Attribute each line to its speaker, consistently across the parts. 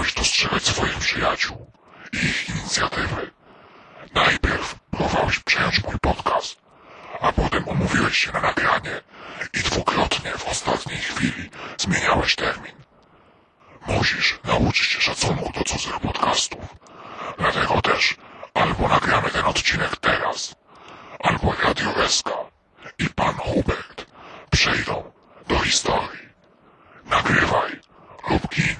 Speaker 1: Przestałeś dostrzegać swoich przyjaciół i ich inicjatywy. Najpierw próbowałeś przejąć mój podcast, a potem umówiłeś się na nagranie i dwukrotnie w ostatniej chwili zmieniałeś termin. Musisz nauczyć się szacunku do cudzych podcastów. Dlatego też albo nagramy ten odcinek teraz, albo Radio SK i pan Hubert przejdą do historii. Nagrywaj lub gin.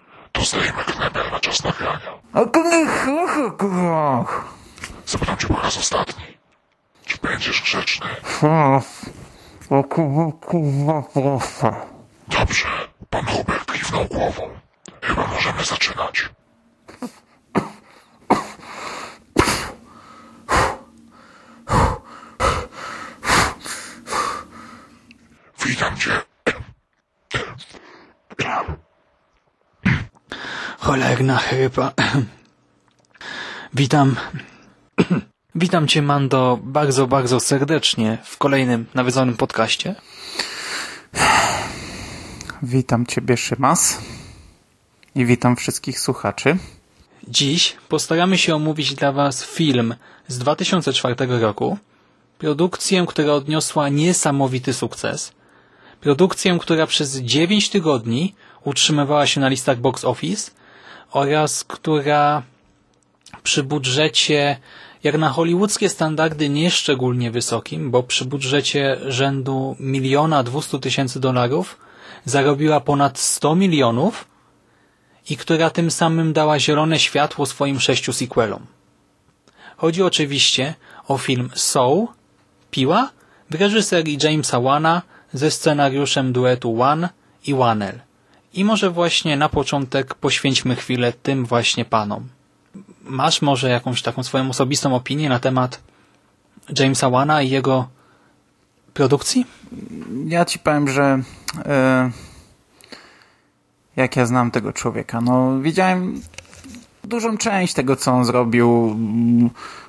Speaker 1: to zdejmę knebel na czas nagrania. Zapytam cię po raz ostatni. Czy będziesz grzeczny? Dobrze, pan Hubert kiwnął głową. Chyba możemy zaczynać. Witam cię.
Speaker 2: Cholerna chrypa. Witam. Witam Cię, Mando, bardzo, bardzo serdecznie w kolejnym nawiedzonym podcaście.
Speaker 3: Witam Ciebie, Szymas. I witam wszystkich słuchaczy.
Speaker 2: Dziś postaramy się omówić dla Was film z 2004 roku, produkcję, która odniosła niesamowity sukces, produkcję, która przez 9 tygodni utrzymywała się na listach box office oraz która przy budżecie jak na hollywoodzkie standardy nieszczególnie wysokim, bo przy budżecie rzędu miliona dwustu tysięcy dolarów zarobiła ponad 100 milionów i która tym samym dała zielone światło swoim sześciu sequelom. Chodzi oczywiście o film Soul, Piła, w reżyserii Jamesa Wana ze scenariuszem duetu One i Wanel. I może właśnie na początek poświęćmy chwilę tym właśnie panom. masz może jakąś taką swoją osobistą opinię na temat Jamesa Wana i jego produkcji?
Speaker 3: Ja ci powiem, że e, jak ja znam tego człowieka, no widziałem dużą część tego, co on zrobił.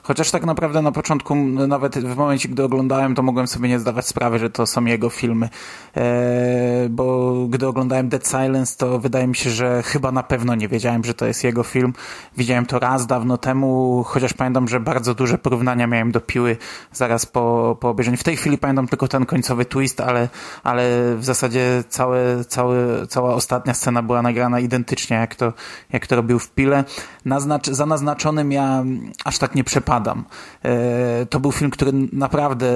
Speaker 3: Chociaż tak naprawdę na początku, nawet w momencie, gdy oglądałem, to mogłem sobie nie zdawać sprawy, że to są jego filmy. E, bo gdy oglądałem Dead Silence, to wydaje mi się, że chyba na pewno nie wiedziałem, że to jest jego film. Widziałem to raz dawno temu, chociaż pamiętam, że bardzo duże porównania miałem do Piły zaraz po, po obejrzeniu. W tej chwili pamiętam tylko ten końcowy twist, ale, ale w zasadzie całe, całe, cała ostatnia scena była nagrana identycznie, jak to, jak to robił w Pile. Naznacz, za naznaczonym ja aż tak nie przepadam. E, to był film, który naprawdę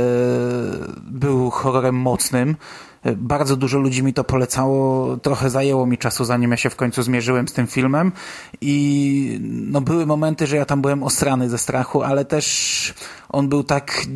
Speaker 3: był horrorem mocnym. E, bardzo dużo ludzi mi to polecało. Trochę zajęło mi czasu, zanim ja się w końcu zmierzyłem z tym filmem. I no, były momenty, że ja tam byłem ostrany ze strachu, ale też on był tak,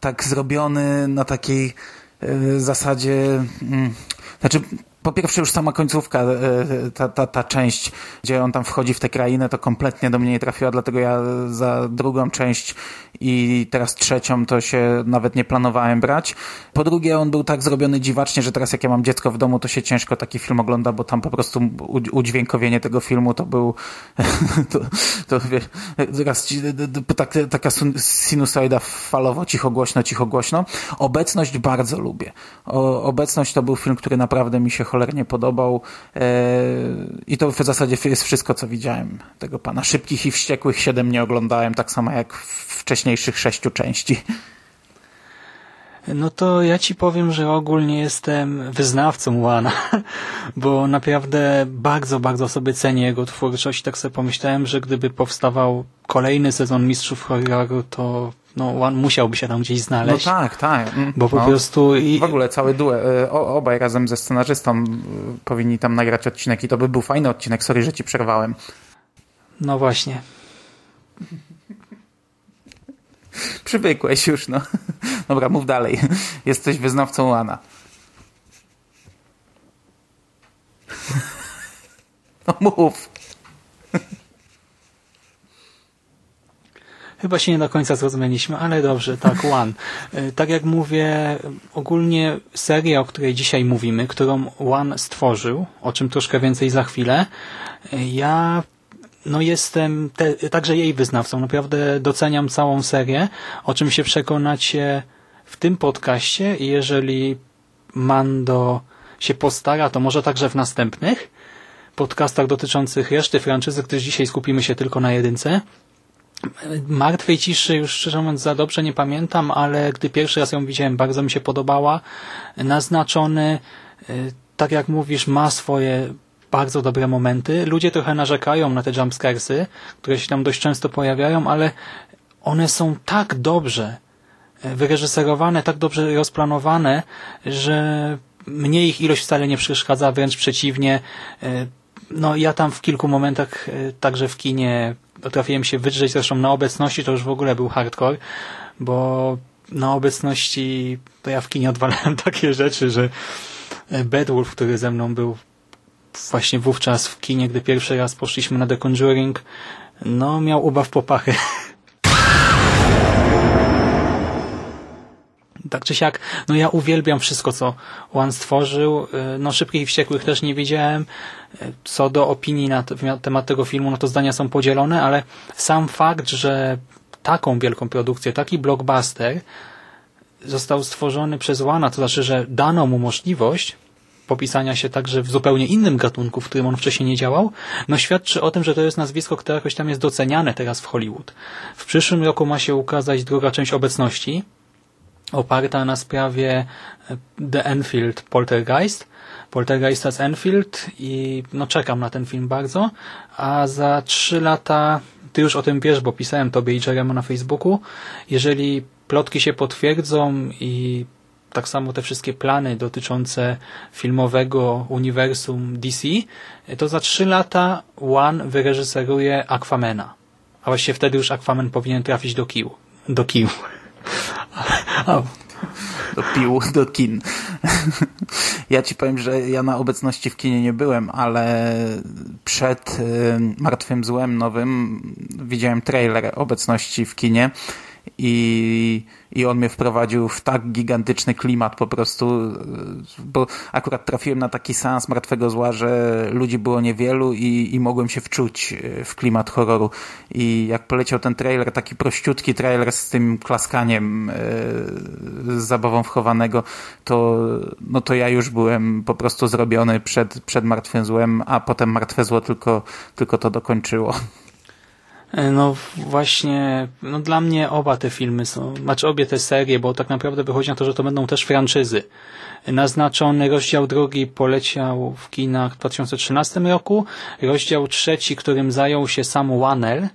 Speaker 3: tak zrobiony na takiej e, zasadzie. Mm, znaczy, po pierwsze już sama końcówka, e, ta, ta, ta część, gdzie on tam wchodzi w tę krainę, to kompletnie do mnie nie trafiła, dlatego ja za drugą część i teraz trzecią to się nawet nie planowałem brać. Po drugie, on był tak zrobiony dziwacznie, że teraz jak ja mam dziecko w domu, to się ciężko taki film ogląda, bo tam po prostu udźwiękowienie tego filmu to był to, to wiesz, tak, taka sinusoida falowo, cicho głośno, cicho głośno. Obecność bardzo lubię. O, obecność to był film, który naprawdę mi się cholernie podobał e, i to w zasadzie jest wszystko, co widziałem tego pana. Szybkich i wściekłych siedem nie oglądałem, tak samo jak wcześniejszych sześciu części.
Speaker 2: No to ja ci powiem, że ogólnie jestem wyznawcą Łana, bo naprawdę bardzo, bardzo sobie cenię jego twórczość. Tak sobie pomyślałem, że gdyby powstawał kolejny sezon Mistrzów Horroru, to no, One musiałby się tam gdzieś znaleźć.
Speaker 3: No tak, tak. Mm,
Speaker 2: bo po
Speaker 3: no.
Speaker 2: prostu... I...
Speaker 3: W ogóle cały duet, obaj razem ze scenarzystą e, powinni tam nagrać odcinek i to by był fajny odcinek. Sorry, że ci przerwałem.
Speaker 2: No właśnie.
Speaker 3: Przywykłeś już, no. Dobra, mów dalej. Jesteś wyznawcą Łana. No mów.
Speaker 2: Chyba się nie do końca zrozumieliśmy, ale dobrze, tak, One. Tak jak mówię, ogólnie seria, o której dzisiaj mówimy, którą One stworzył, o czym troszkę więcej za chwilę, e, ja no jestem te, także jej wyznawcą. Naprawdę doceniam całą serię, o czym się przekonacie w tym podcaście i jeżeli Mando się postara, to może także w następnych podcastach dotyczących reszty franczyzy, gdyż dzisiaj skupimy się tylko na jedynce. Martwej ciszy już szczerze mówiąc za dobrze nie pamiętam, ale gdy pierwszy raz ją widziałem, bardzo mi się podobała. Naznaczony, y, tak jak mówisz, ma swoje bardzo dobre momenty. Ludzie trochę narzekają na te jumpscaresy, które się tam dość często pojawiają, ale one są tak dobrze y, wyreżyserowane, tak dobrze rozplanowane, że mnie ich ilość wcale nie przeszkadza, wręcz przeciwnie. Y, no ja tam w kilku momentach, także w kinie potrafiłem się wydrzeć, zresztą na obecności to już w ogóle był hardcore, bo na obecności to ja w kinie odwalałem takie rzeczy, że Bedwolf, który ze mną był właśnie wówczas w kinie, gdy pierwszy raz poszliśmy na The Conjuring, no miał ubaw popachy. tak czy siak, no ja uwielbiam wszystko, co One stworzył. Y, no Szybkich i Wściekłych też nie widziałem. Y, co do opinii na temat tego filmu, no to zdania są podzielone, ale sam fakt, że taką wielką produkcję, taki blockbuster został stworzony przez Łana, to znaczy, że dano mu możliwość popisania się także w zupełnie innym gatunku, w którym on wcześniej nie działał, no świadczy o tym, że to jest nazwisko, które jakoś tam jest doceniane teraz w Hollywood. W przyszłym roku ma się ukazać druga część obecności, oparta na sprawie e, The Enfield Poltergeist. Poltergeista z Enfield i no czekam na ten film bardzo, a za trzy lata, ty już o tym wiesz, bo pisałem tobie i Jeremu na Facebooku, jeżeli plotki się potwierdzą i tak samo te wszystkie plany dotyczące filmowego uniwersum DC, to za trzy lata One wyreżyseruje Aquamena. A właściwie wtedy już Aquaman powinien trafić do kiu. Do kiu.
Speaker 3: Do pił, do kin. Ja ci powiem, że ja na obecności w kinie nie byłem, ale przed Martwym Złem nowym widziałem trailer obecności w kinie i, i on mnie wprowadził w tak gigantyczny klimat po prostu, bo akurat trafiłem na taki seans Martwego Zła, że ludzi było niewielu i, i mogłem się wczuć w klimat horroru i jak poleciał ten trailer, taki prościutki trailer z tym klaskaniem z zabawą wchowanego, to, no to ja już byłem po prostu zrobiony przed, przed Martwym Złem, a potem Martwe Zło tylko, tylko to dokończyło.
Speaker 2: E, no właśnie, no dla mnie oba te filmy są, znaczy obie te serie, bo tak naprawdę wychodzi na to, że to będą też franczyzy. Naznaczony rozdział drugi poleciał w kinach w 2013 roku, rozdział trzeci, którym zajął się sam Wanel,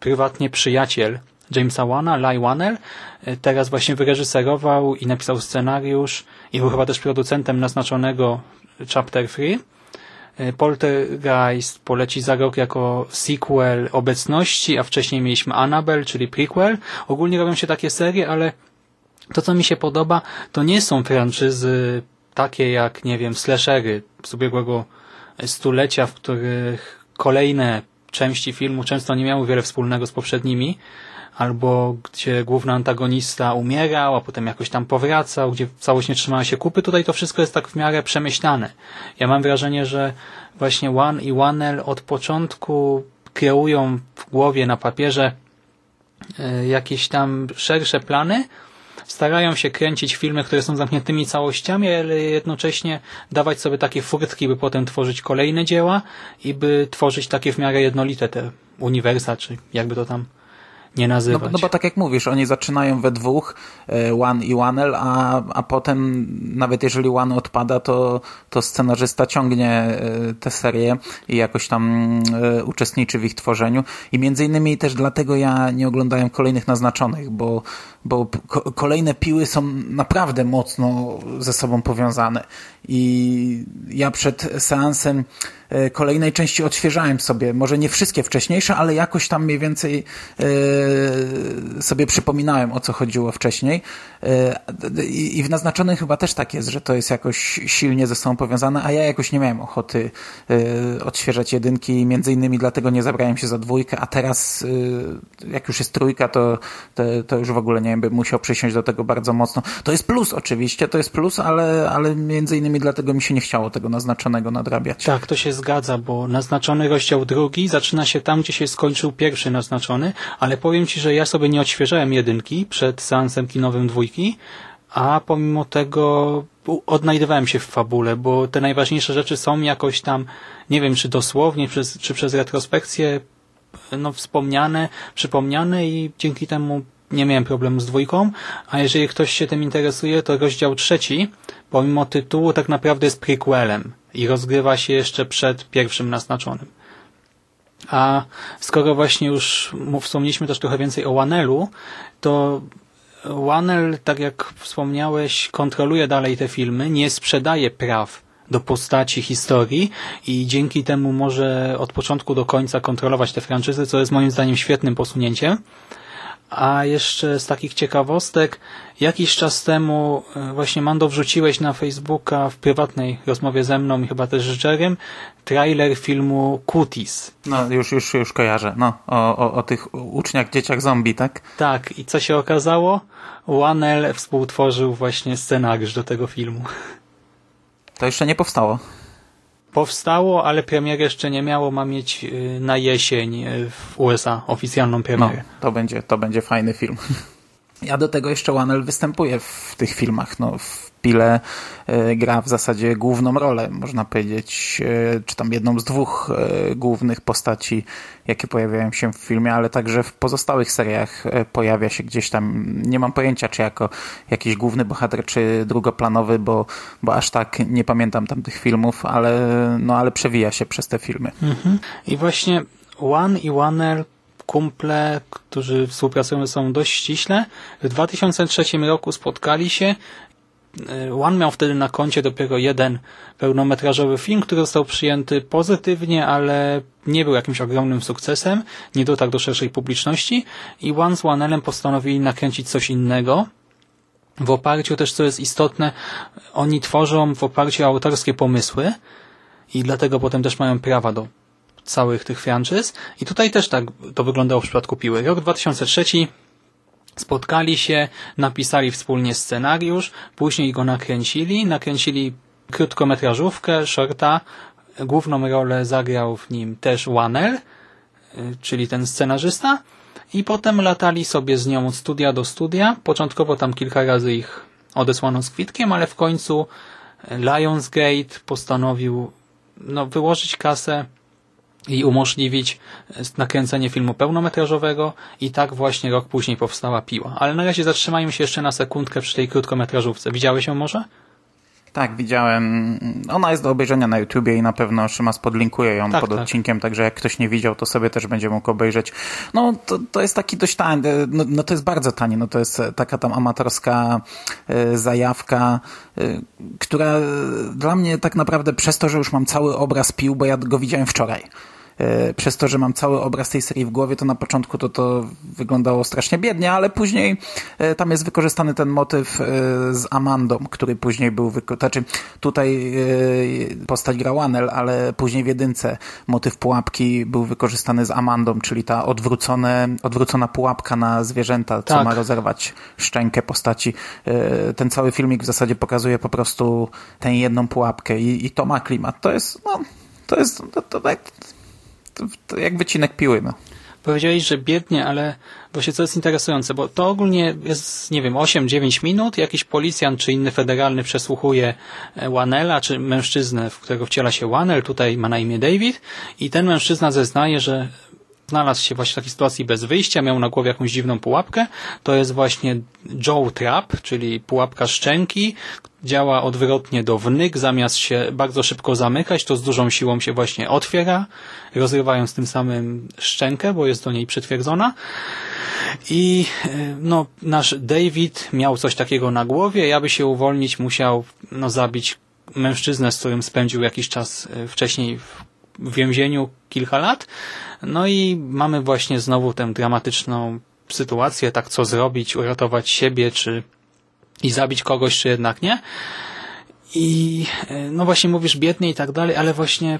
Speaker 2: prywatnie przyjaciel Jamesa Wana, Lai Wanel, e, teraz właśnie wyreżyserował i napisał scenariusz i był chyba też producentem naznaczonego Chapter 3 E, Poltergeist poleci za rok jako sequel obecności, a wcześniej mieliśmy Annabelle, czyli prequel. Ogólnie robią się takie serie, ale to, co mi się podoba, to nie są franczyzy takie jak, nie wiem, slashery z ubiegłego stulecia, w których kolejne części filmu często nie miały wiele wspólnego z poprzednimi, albo gdzie główny antagonista umierał, a potem jakoś tam powracał, gdzie całość nie trzymała się kupy. Tutaj to wszystko jest tak w miarę przemyślane. Ja mam wrażenie, że właśnie One i Wanel od początku kreują w głowie na papierze e, jakieś tam szersze plany, starają się kręcić filmy, które są zamkniętymi całościami, ale jednocześnie dawać sobie takie furtki, by potem tworzyć kolejne dzieła i by tworzyć takie w miarę jednolite te uniwersa, czy jakby to tam nie nazywać.
Speaker 3: No, no bo tak jak mówisz, oni zaczynają we dwóch, e, One i Wanel, a, a potem nawet jeżeli One odpada, to, to scenarzysta ciągnie e, tę serię i jakoś tam e, uczestniczy w ich tworzeniu. I między innymi też dlatego ja nie oglądałem kolejnych naznaczonych, bo, bo kolejne piły są naprawdę mocno ze sobą powiązane. I ja przed seansem E, kolejnej części odświeżałem sobie. Może nie wszystkie wcześniejsze, ale jakoś tam mniej więcej e, sobie przypominałem, o co chodziło wcześniej. E, I w naznaczonym chyba też tak jest, że to jest jakoś silnie ze sobą powiązane, a ja jakoś nie miałem ochoty odświeżać jedynki, między innymi dlatego nie zabrałem się za dwójkę, a teraz jak już jest trójka, to, to, to już w ogóle nie wiem, bym musiał przysiąść do tego bardzo mocno. To jest plus oczywiście, to jest plus, ale, ale między innymi dlatego mi się nie chciało tego naznaczonego nadrabiać.
Speaker 2: Tak, to się zgadza, bo naznaczony rozdział drugi zaczyna się tam, gdzie się skończył pierwszy naznaczony, ale powiem Ci, że ja sobie nie odświeżałem jedynki przed seansem kinowym dwójki, a pomimo tego odnajdywałem się w fabule, bo te najważniejsze rzeczy są jakoś tam, nie wiem, czy dosłownie, czy, czy przez retrospekcję no, wspomniane, przypomniane i dzięki temu nie miałem problemu z dwójką, a jeżeli ktoś się tym interesuje, to rozdział trzeci, pomimo tytułu, tak naprawdę jest prequelem i rozgrywa się jeszcze przed pierwszym naznaczonym. A skoro właśnie już wspomnieliśmy też trochę więcej o Wanelu, to Wanel, tak jak wspomniałeś, kontroluje dalej te filmy, nie sprzedaje praw do postaci historii i dzięki temu może od początku do końca kontrolować te franczyzy, co jest moim zdaniem świetnym posunięciem. A jeszcze z takich ciekawostek, jakiś czas temu e, właśnie Mando wrzuciłeś na Facebooka w prywatnej rozmowie ze mną i chyba też z Jerem trailer filmu Cuties.
Speaker 3: No już, już, już kojarzę. No, o, o, o tych uczniach, dzieciach zombie, tak?
Speaker 2: Tak. I co się okazało? Wanel współtworzył właśnie scenariusz do tego filmu.
Speaker 3: To jeszcze nie powstało
Speaker 2: powstało, ale premier jeszcze nie miało, ma mieć y, na jesień y, w USA oficjalną premierę. No,
Speaker 3: to będzie, to będzie fajny film. Ja do tego jeszcze Wanel występuje w tych filmach. No, w Pile e, gra w zasadzie główną rolę, można powiedzieć, e, czy tam jedną z dwóch e, głównych postaci, jakie pojawiają się w filmie, ale także w pozostałych seriach pojawia się gdzieś tam. Nie mam pojęcia, czy jako jakiś główny bohater, czy drugoplanowy, bo, bo aż tak nie pamiętam tam tych filmów, ale, no, ale przewija się przez te filmy.
Speaker 2: Mhm. I właśnie One i Wanel kumple, którzy współpracują ze sobą dość ściśle. W 2003 roku spotkali się. One miał wtedy na koncie dopiero jeden pełnometrażowy film, który został przyjęty pozytywnie, ale nie był jakimś ogromnym sukcesem, nie dotarł do szerszej publiczności i One z Wanelem postanowili nakręcić coś innego. w oparciu też, co jest istotne, oni tworzą w oparciu o autorskie pomysły i dlatego potem też mają prawa do całych tych franczyz. I tutaj też tak to wyglądało w przypadku Piły. Rok 2003 spotkali się, napisali wspólnie scenariusz, później go nakręcili, nakręcili krótkometrażówkę, shorta, główną rolę zagrał w nim też Wanel, y, czyli ten scenarzysta, i potem latali sobie z nią od studia do studia. Początkowo tam kilka razy ich odesłano z kwitkiem, ale w końcu Lionsgate postanowił no, wyłożyć kasę i umożliwić nakręcenie filmu pełnometrażowego i tak właśnie rok później powstała Piła. Ale na razie zatrzymajmy się jeszcze na sekundkę przy tej krótkometrażówce. Widziałeś ją może?
Speaker 3: Tak, widziałem. Ona jest do obejrzenia na YouTubie i na pewno Szymas podlinkuje ją
Speaker 2: Tak,
Speaker 3: pod
Speaker 2: tak.
Speaker 3: odcinkiem, także jak ktoś nie widział, to sobie też będzie mógł obejrzeć. No, to, to jest taki dość tani, no, no to jest bardzo tanie, no to jest taka tam amatorska e, zajawka, e, która e, dla mnie tak naprawdę przez to, że już mam cały obraz pił, bo ja go widziałem wczoraj. E, Przez to, że mam cały obraz tej serii w głowie, to na początku to, to wyglądało strasznie biednie, ale później e, tam jest wykorzystany ten motyw e, z Amandą, który później był wykorzystany. Znaczy, tutaj postać gra Wanel, ale później w jedynce motyw pułapki był wykorzystany z Amandą, czyli ta odwrócone, odwrócona pułapka na zwierzęta, co
Speaker 2: Tak.
Speaker 3: ma rozerwać szczękę postaci. Ten cały filmik w zasadzie pokazuje po prostu tę jedną pułapkę i, i to ma klimat. To jest, no, to jest, to, to, jak- wycinek piły, no.
Speaker 2: Powiedziałeś, że biednie, ale właśnie co jest interesujące, bo to ogólnie jest, nie wiem, 8-9 minut, jakiś policjant czy inny federalny przesłuchuje e, Wanela, czy mężczyznę, w którego wciela się Wanel, tutaj ma na imię David i ten mężczyzna zeznaje, że znalazł się właśnie w takiej sytuacji bez wyjścia, miał na głowie jakąś dziwną pułapkę. To jest właśnie Joe Trap, czyli pułapka szczęki. Działa odwrotnie do wnyk, zamiast się bardzo szybko zamykać, to z dużą siłą się właśnie otwiera, rozrywając tym samym szczękę, bo jest do niej przytwierdzona. I e, no, nasz David miał coś takiego na głowie, aby się uwolnić musiał no, zabić mężczyznę, z którym spędził jakiś czas e, wcześniej w więzieniu kilka lat. No i mamy właśnie znowu tę dramatyczną sytuację, tak co zrobić, uratować siebie, czy i zabić kogoś, czy jednak nie. I e, no właśnie mówisz biednie i tak dalej, ale właśnie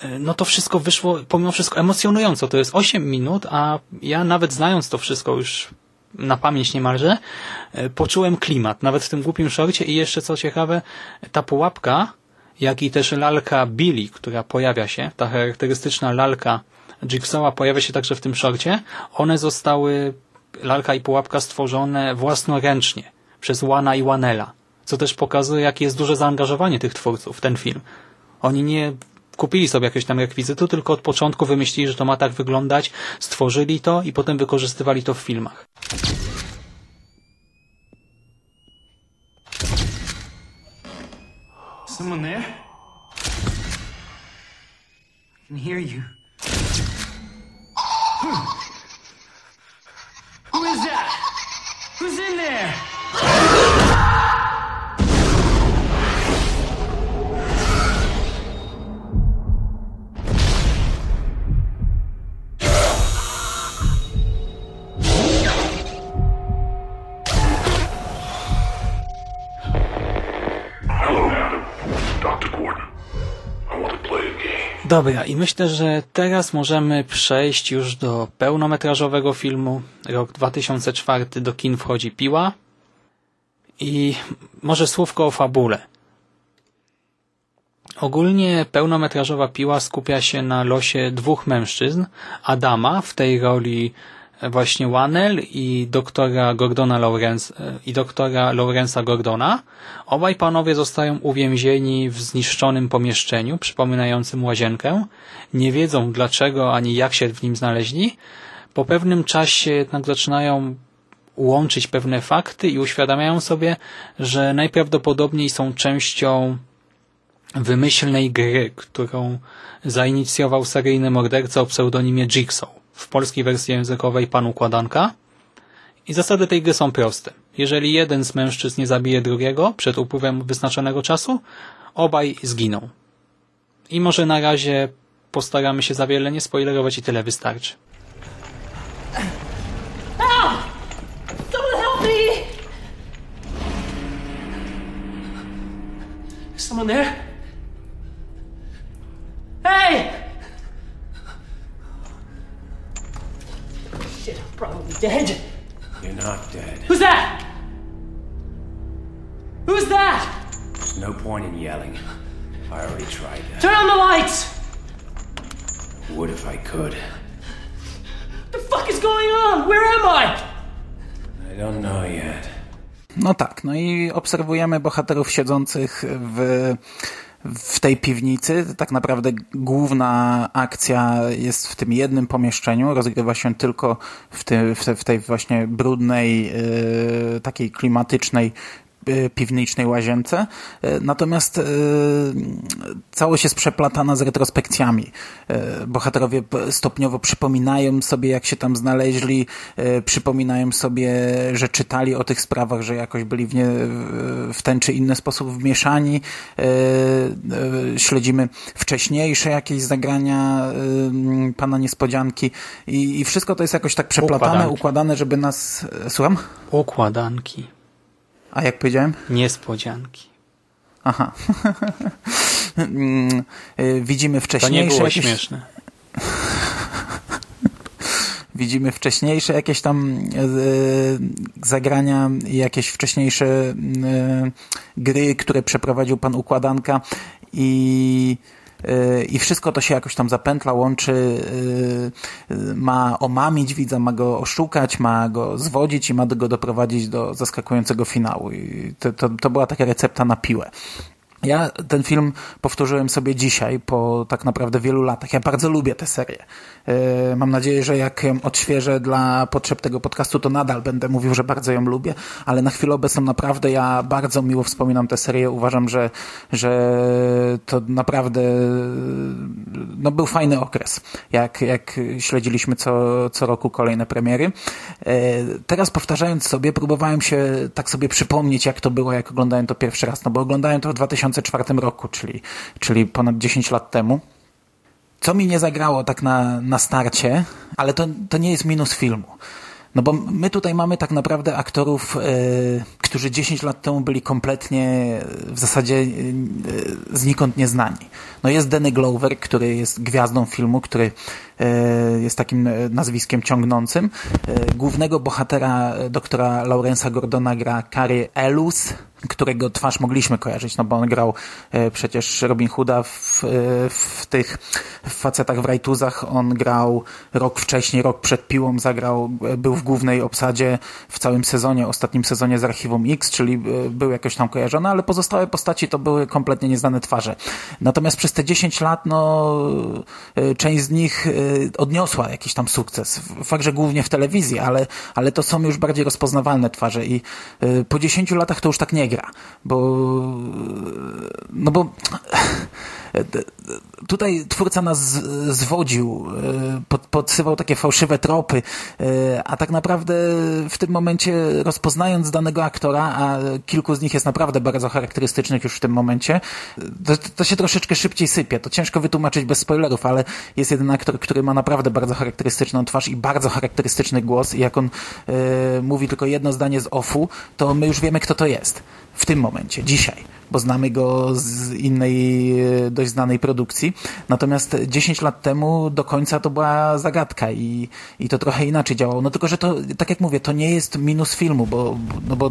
Speaker 2: e, no to wszystko wyszło pomimo wszystko emocjonująco. To jest 8 minut, a ja nawet znając to wszystko już na pamięć niemalże, e, poczułem klimat, nawet w tym głupim szorcie i jeszcze co ciekawe, ta pułapka, jak i też lalka Billy, która pojawia się, ta charakterystyczna lalka Jigsawa pojawia się także w tym szorcie, one zostały, lalka i pułapka stworzone własnoręcznie przez Wana i Wanela, co też pokazuje, jakie jest duże zaangażowanie tych twórców w ten film. Oni nie kupili sobie jakiegoś tam rekwizytu, tylko od początku wymyślili, że to ma tak wyglądać, stworzyli to i potem wykorzystywali to w filmach.
Speaker 4: Someone there? I can hear you. Who is that? Who's in there?
Speaker 2: Dobra, i myślę, że teraz możemy przejść już do pełnometrażowego filmu. Rok 2004 do kin wchodzi Piła. I może słówko o fabule. Ogólnie pełnometrażowa Piła skupia się na losie dwóch mężczyzn. Adama w tej roli właśnie Wanel i doktora Gordona Lawrence i doktora Lawrence'a Gordona. Obaj panowie zostają uwięzieni w zniszczonym pomieszczeniu przypominającym łazienkę. Nie wiedzą dlaczego ani jak się w nim znaleźli. Po pewnym czasie jednak zaczynają łączyć pewne fakty i uświadamiają sobie, że najprawdopodobniej są częścią wymyślnej gry, którą zainicjował seryjny morderca o pseudonimie Jigsaw w polskiej wersji językowej Pan Układanka. I zasady tej gry są proste. Jeżeli jeden z mężczyzn nie zabije drugiego przed upływem wyznaczonego czasu, obaj zginą. I może na razie postaramy się za wiele nie spoilerować i tyle wystarczy.
Speaker 5: Someone
Speaker 4: there? Hey! Shit, I'm probably dead.
Speaker 5: You're not dead.
Speaker 4: Who's that? Who's that?
Speaker 5: There's no point in yelling. I already tried that.
Speaker 4: Turn on the lights!
Speaker 5: Would if I could.
Speaker 4: What the fuck is going on? Where am I?
Speaker 5: I don't know yet.
Speaker 3: No tak, no i obserwujemy bohaterów siedzących w, w tej piwnicy. Tak naprawdę główna akcja jest w tym jednym pomieszczeniu, rozgrywa się tylko w, ty, w, te, w tej właśnie brudnej, yy, takiej klimatycznej piwnicznej łazience. Y, Natomiast y, całość jest przeplatana z retrospekcjami. Bohaterowie stopniowo przypominają sobie, jak się tam znaleźli, przypominają sobie, że czytali o tych sprawach, że jakoś byli w, nie, w- ten czy inny sposób wmieszani. Śledzimy wcześniejsze jakieś zagrania pana niespodzianki i, i wszystko to jest jakoś tak przeplatane,
Speaker 2: Układanki.
Speaker 3: układane, żeby nas... Słucham?
Speaker 2: Układanki,
Speaker 3: A jak powiedziałem?
Speaker 2: niespodzianki.
Speaker 3: Aha. Widzimy
Speaker 2: To
Speaker 3: wcześniejsze
Speaker 2: nie było
Speaker 3: jakieś,
Speaker 2: śmieszne.
Speaker 3: widzimy wcześniejsze jakieś tam y, zagrania, i jakieś wcześniejsze y, gry, które przeprowadził pan Układanka i i wszystko to się jakoś tam zapętla, łączy, y, ma omamić widza, ma go oszukać, ma go zwodzić i ma go doprowadzić do zaskakującego finału. I to, to, to była taka recepta na piłę. Ja ten film powtórzyłem sobie dzisiaj, po tak naprawdę wielu latach. Ja bardzo lubię tę serię. E, Mam nadzieję, że jak ją odświeżę dla potrzeb tego podcastu, to nadal będę mówił, że bardzo ją lubię, ale na chwilę obecną naprawdę ja bardzo miło wspominam tę serię. Uważam, że, że to naprawdę no, był fajny okres, jak, jak śledziliśmy co, co roku kolejne premiery. E, Teraz powtarzając sobie, próbowałem się tak sobie przypomnieć, jak to było, jak oglądałem to pierwszy raz, no bo oglądałem to w 2004 roku, czyli, czyli ponad 10 lat temu. Co mi nie zagrało tak na, na starcie, ale to, to nie jest minus filmu. No bo my tutaj mamy tak naprawdę aktorów, e, którzy 10 lat temu byli kompletnie w zasadzie e, znikąd nieznani. No jest Danny Glover, który jest gwiazdą filmu, który e, jest takim e, nazwiskiem ciągnącym. E, głównego bohatera e, doktora Laurensa Gordona gra Cary Elus, którego twarz mogliśmy kojarzyć, no bo on grał e, przecież Robin Hooda w, e, w tych w facetach w rajtuzach, on grał rok wcześniej, rok przed piłą zagrał, e, był w głównej obsadzie w całym sezonie, ostatnim sezonie z Archiwum X, czyli e, był jakoś tam kojarzony, ale pozostałe postaci to były kompletnie nieznane twarze. Natomiast przez te 10 lat, no e, część z nich e, odniosła jakiś tam sukces. Fakt, że głównie w telewizji, ale, ale to są już bardziej rozpoznawalne twarze i e, po 10 latach to już tak nie gra, bo no bo tutaj twórca nas zwodził, e, pod, podsywał takie fałszywe tropy, e, a tak naprawdę w tym momencie rozpoznając danego aktora, a kilku z nich jest naprawdę bardzo charakterystycznych już w tym momencie, to, to się troszeczkę szybciej sypie. To ciężko wytłumaczyć bez spoilerów, ale jest jeden aktor, który ma naprawdę bardzo charakterystyczną twarz i bardzo charakterystyczny głos i jak on e, mówi tylko jedno zdanie z offu, to my już wiemy, kto to jest. W tym momencie, dzisiaj bo znamy go z innej e, dość znanej produkcji. Natomiast 10 lat temu do końca to była zagadka i, i to trochę inaczej działało. No tylko, że to, tak jak mówię, to nie jest minus filmu, bo, no bo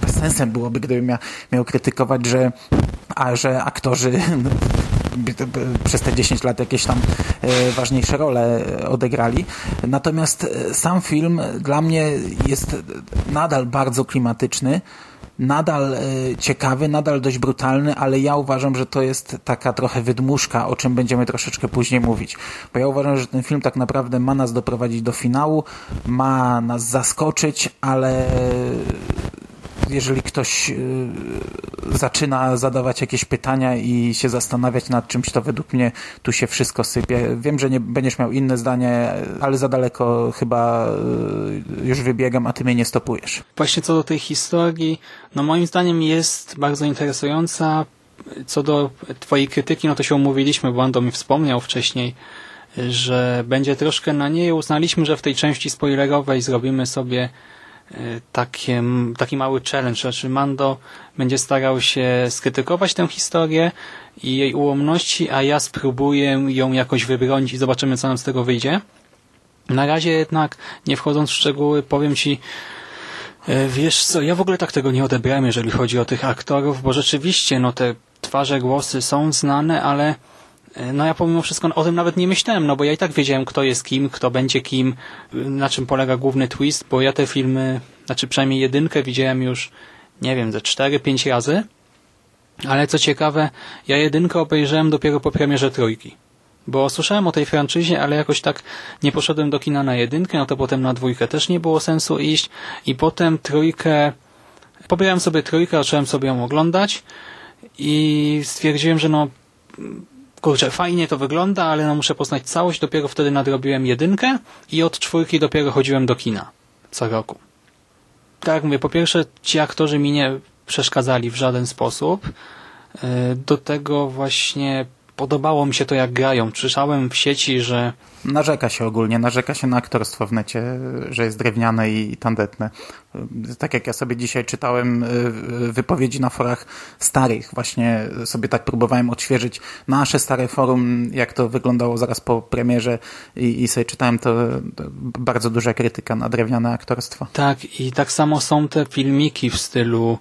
Speaker 3: bez sensem byłoby, gdybym miał, miał krytykować, że, a że aktorzy przez te 10 lat jakieś tam e, ważniejsze role odegrali. Natomiast e, sam film dla mnie jest nadal bardzo klimatyczny nadal e, ciekawy, nadal dość brutalny, ale ja uważam, że to jest taka trochę wydmuszka, o czym będziemy troszeczkę później mówić. Bo ja uważam, że ten film tak naprawdę ma nas doprowadzić do finału, ma nas zaskoczyć, ale jeżeli ktoś y, zaczyna zadawać jakieś pytania i się zastanawiać nad czymś, to według mnie tu się wszystko sypie. Wiem, że nie będziesz miał inne zdanie, ale za daleko chyba y, już wybiegam, a ty mnie nie stopujesz.
Speaker 2: Właśnie co do tej historii, no moim zdaniem jest bardzo interesująca. Co do twojej krytyki, no to się umówiliśmy, bo Ando mi wspomniał wcześniej, że będzie troszkę na niej. Uznaliśmy, że w tej części spoilerowej zrobimy sobie takie, taki mały challenge, znaczy Mando będzie starał się skrytykować tę historię i jej ułomności, a ja spróbuję ją jakoś wybronić i zobaczymy, co nam z tego wyjdzie. Na razie jednak, nie wchodząc w szczegóły, powiem Ci, e, wiesz co, ja w ogóle tak tego nie odebrałem, jeżeli chodzi o tych aktorów, bo rzeczywiście, no te twarze, głosy są znane, ale no ja pomimo wszystko o tym nawet nie myślałem, no bo ja i tak wiedziałem, kto jest kim, kto będzie kim, na czym polega główny twist, bo ja te filmy, znaczy przynajmniej jedynkę widziałem już, nie wiem, ze 4-5 razy, ale co ciekawe, ja jedynkę obejrzałem dopiero po premierze trójki. Bo słyszałem o tej franczyzie, ale jakoś tak nie poszedłem do kina na jedynkę, no to potem na dwójkę też nie było sensu iść i potem trójkę, pobierałem sobie trójkę, zacząłem sobie ją oglądać i stwierdziłem, że no kurczę, fajnie to wygląda, ale no muszę poznać całość, dopiero wtedy nadrobiłem jedynkę i od czwórki dopiero chodziłem do kina co roku. Tak jak mówię, po pierwsze ci aktorzy mi nie przeszkadzali w żaden sposób. E, do tego właśnie podobało mi się to, jak grają. Słyszałem w sieci, że...
Speaker 3: Narzeka się ogólnie, narzeka się na aktorstwo w necie, że jest drewniane i tandetne. Tak jak ja sobie dzisiaj czytałem y, wypowiedzi na forach starych, właśnie sobie tak próbowałem odświeżyć nasze stare forum, jak to wyglądało zaraz po premierze i, i sobie czytałem to, to bardzo duża krytyka na drewniane aktorstwo.
Speaker 2: Tak, i tak samo są te filmiki w stylu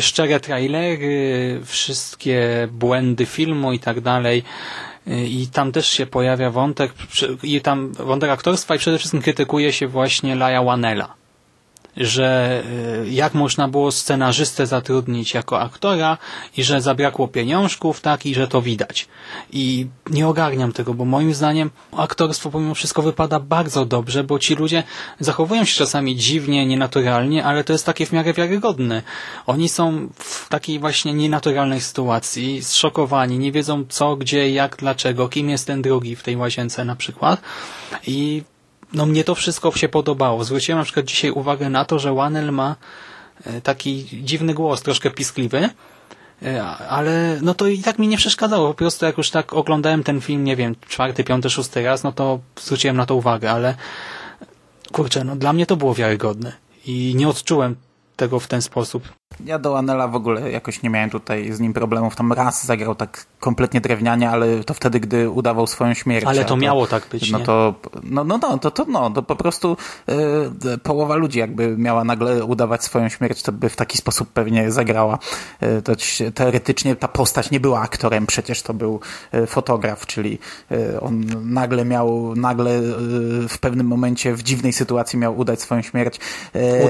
Speaker 2: szczere trailery, wszystkie błędy filmu i tak dalej. I tam też się pojawia wątek, i tam wątek aktorstwa i przede wszystkim krytykuje się właśnie Laja Wanela że y, jak można było scenarzystę zatrudnić jako aktora i że zabrakło pieniążków, tak, i że to widać. I nie ogarniam tego, bo moim zdaniem aktorstwo pomimo wszystko wypada bardzo dobrze, bo ci ludzie zachowują się czasami dziwnie, nienaturalnie, ale to jest takie w miarę wiarygodne. Oni są w takiej właśnie nienaturalnej sytuacji, zszokowani, nie wiedzą co, gdzie, jak, dlaczego, kim jest ten drugi w tej łazience na przykład i no mnie to wszystko się podobało. Zwróciłem na przykład dzisiaj uwagę na to, że Wanel ma e, taki dziwny głos, troszkę piskliwy, e, ale no to i tak mi nie przeszkadzało. Po prostu jak już tak oglądałem ten film, nie wiem, czwarty, piąty, szósty raz, no to zwróciłem na to uwagę, ale kurczę, no dla mnie to było wiarygodne i nie odczułem tego w ten sposób.
Speaker 3: Ja do Anela w ogóle jakoś nie miałem tutaj z nim problemów. Tam raz zagrał tak kompletnie drewnianie, ale to wtedy, gdy udawał swoją śmierć.
Speaker 2: Ale to, to miało tak być,
Speaker 3: no
Speaker 2: nie?
Speaker 3: To, no, no, no, to, to, no, to po prostu y, połowa ludzi jakby miała nagle udawać swoją śmierć, to by w taki sposób pewnie zagrała. Y, to teoretycznie ta postać nie była aktorem, przecież to był y, fotograf, czyli on nagle miał, nagle w pewnym momencie w dziwnej sytuacji miał udać swoją śmierć.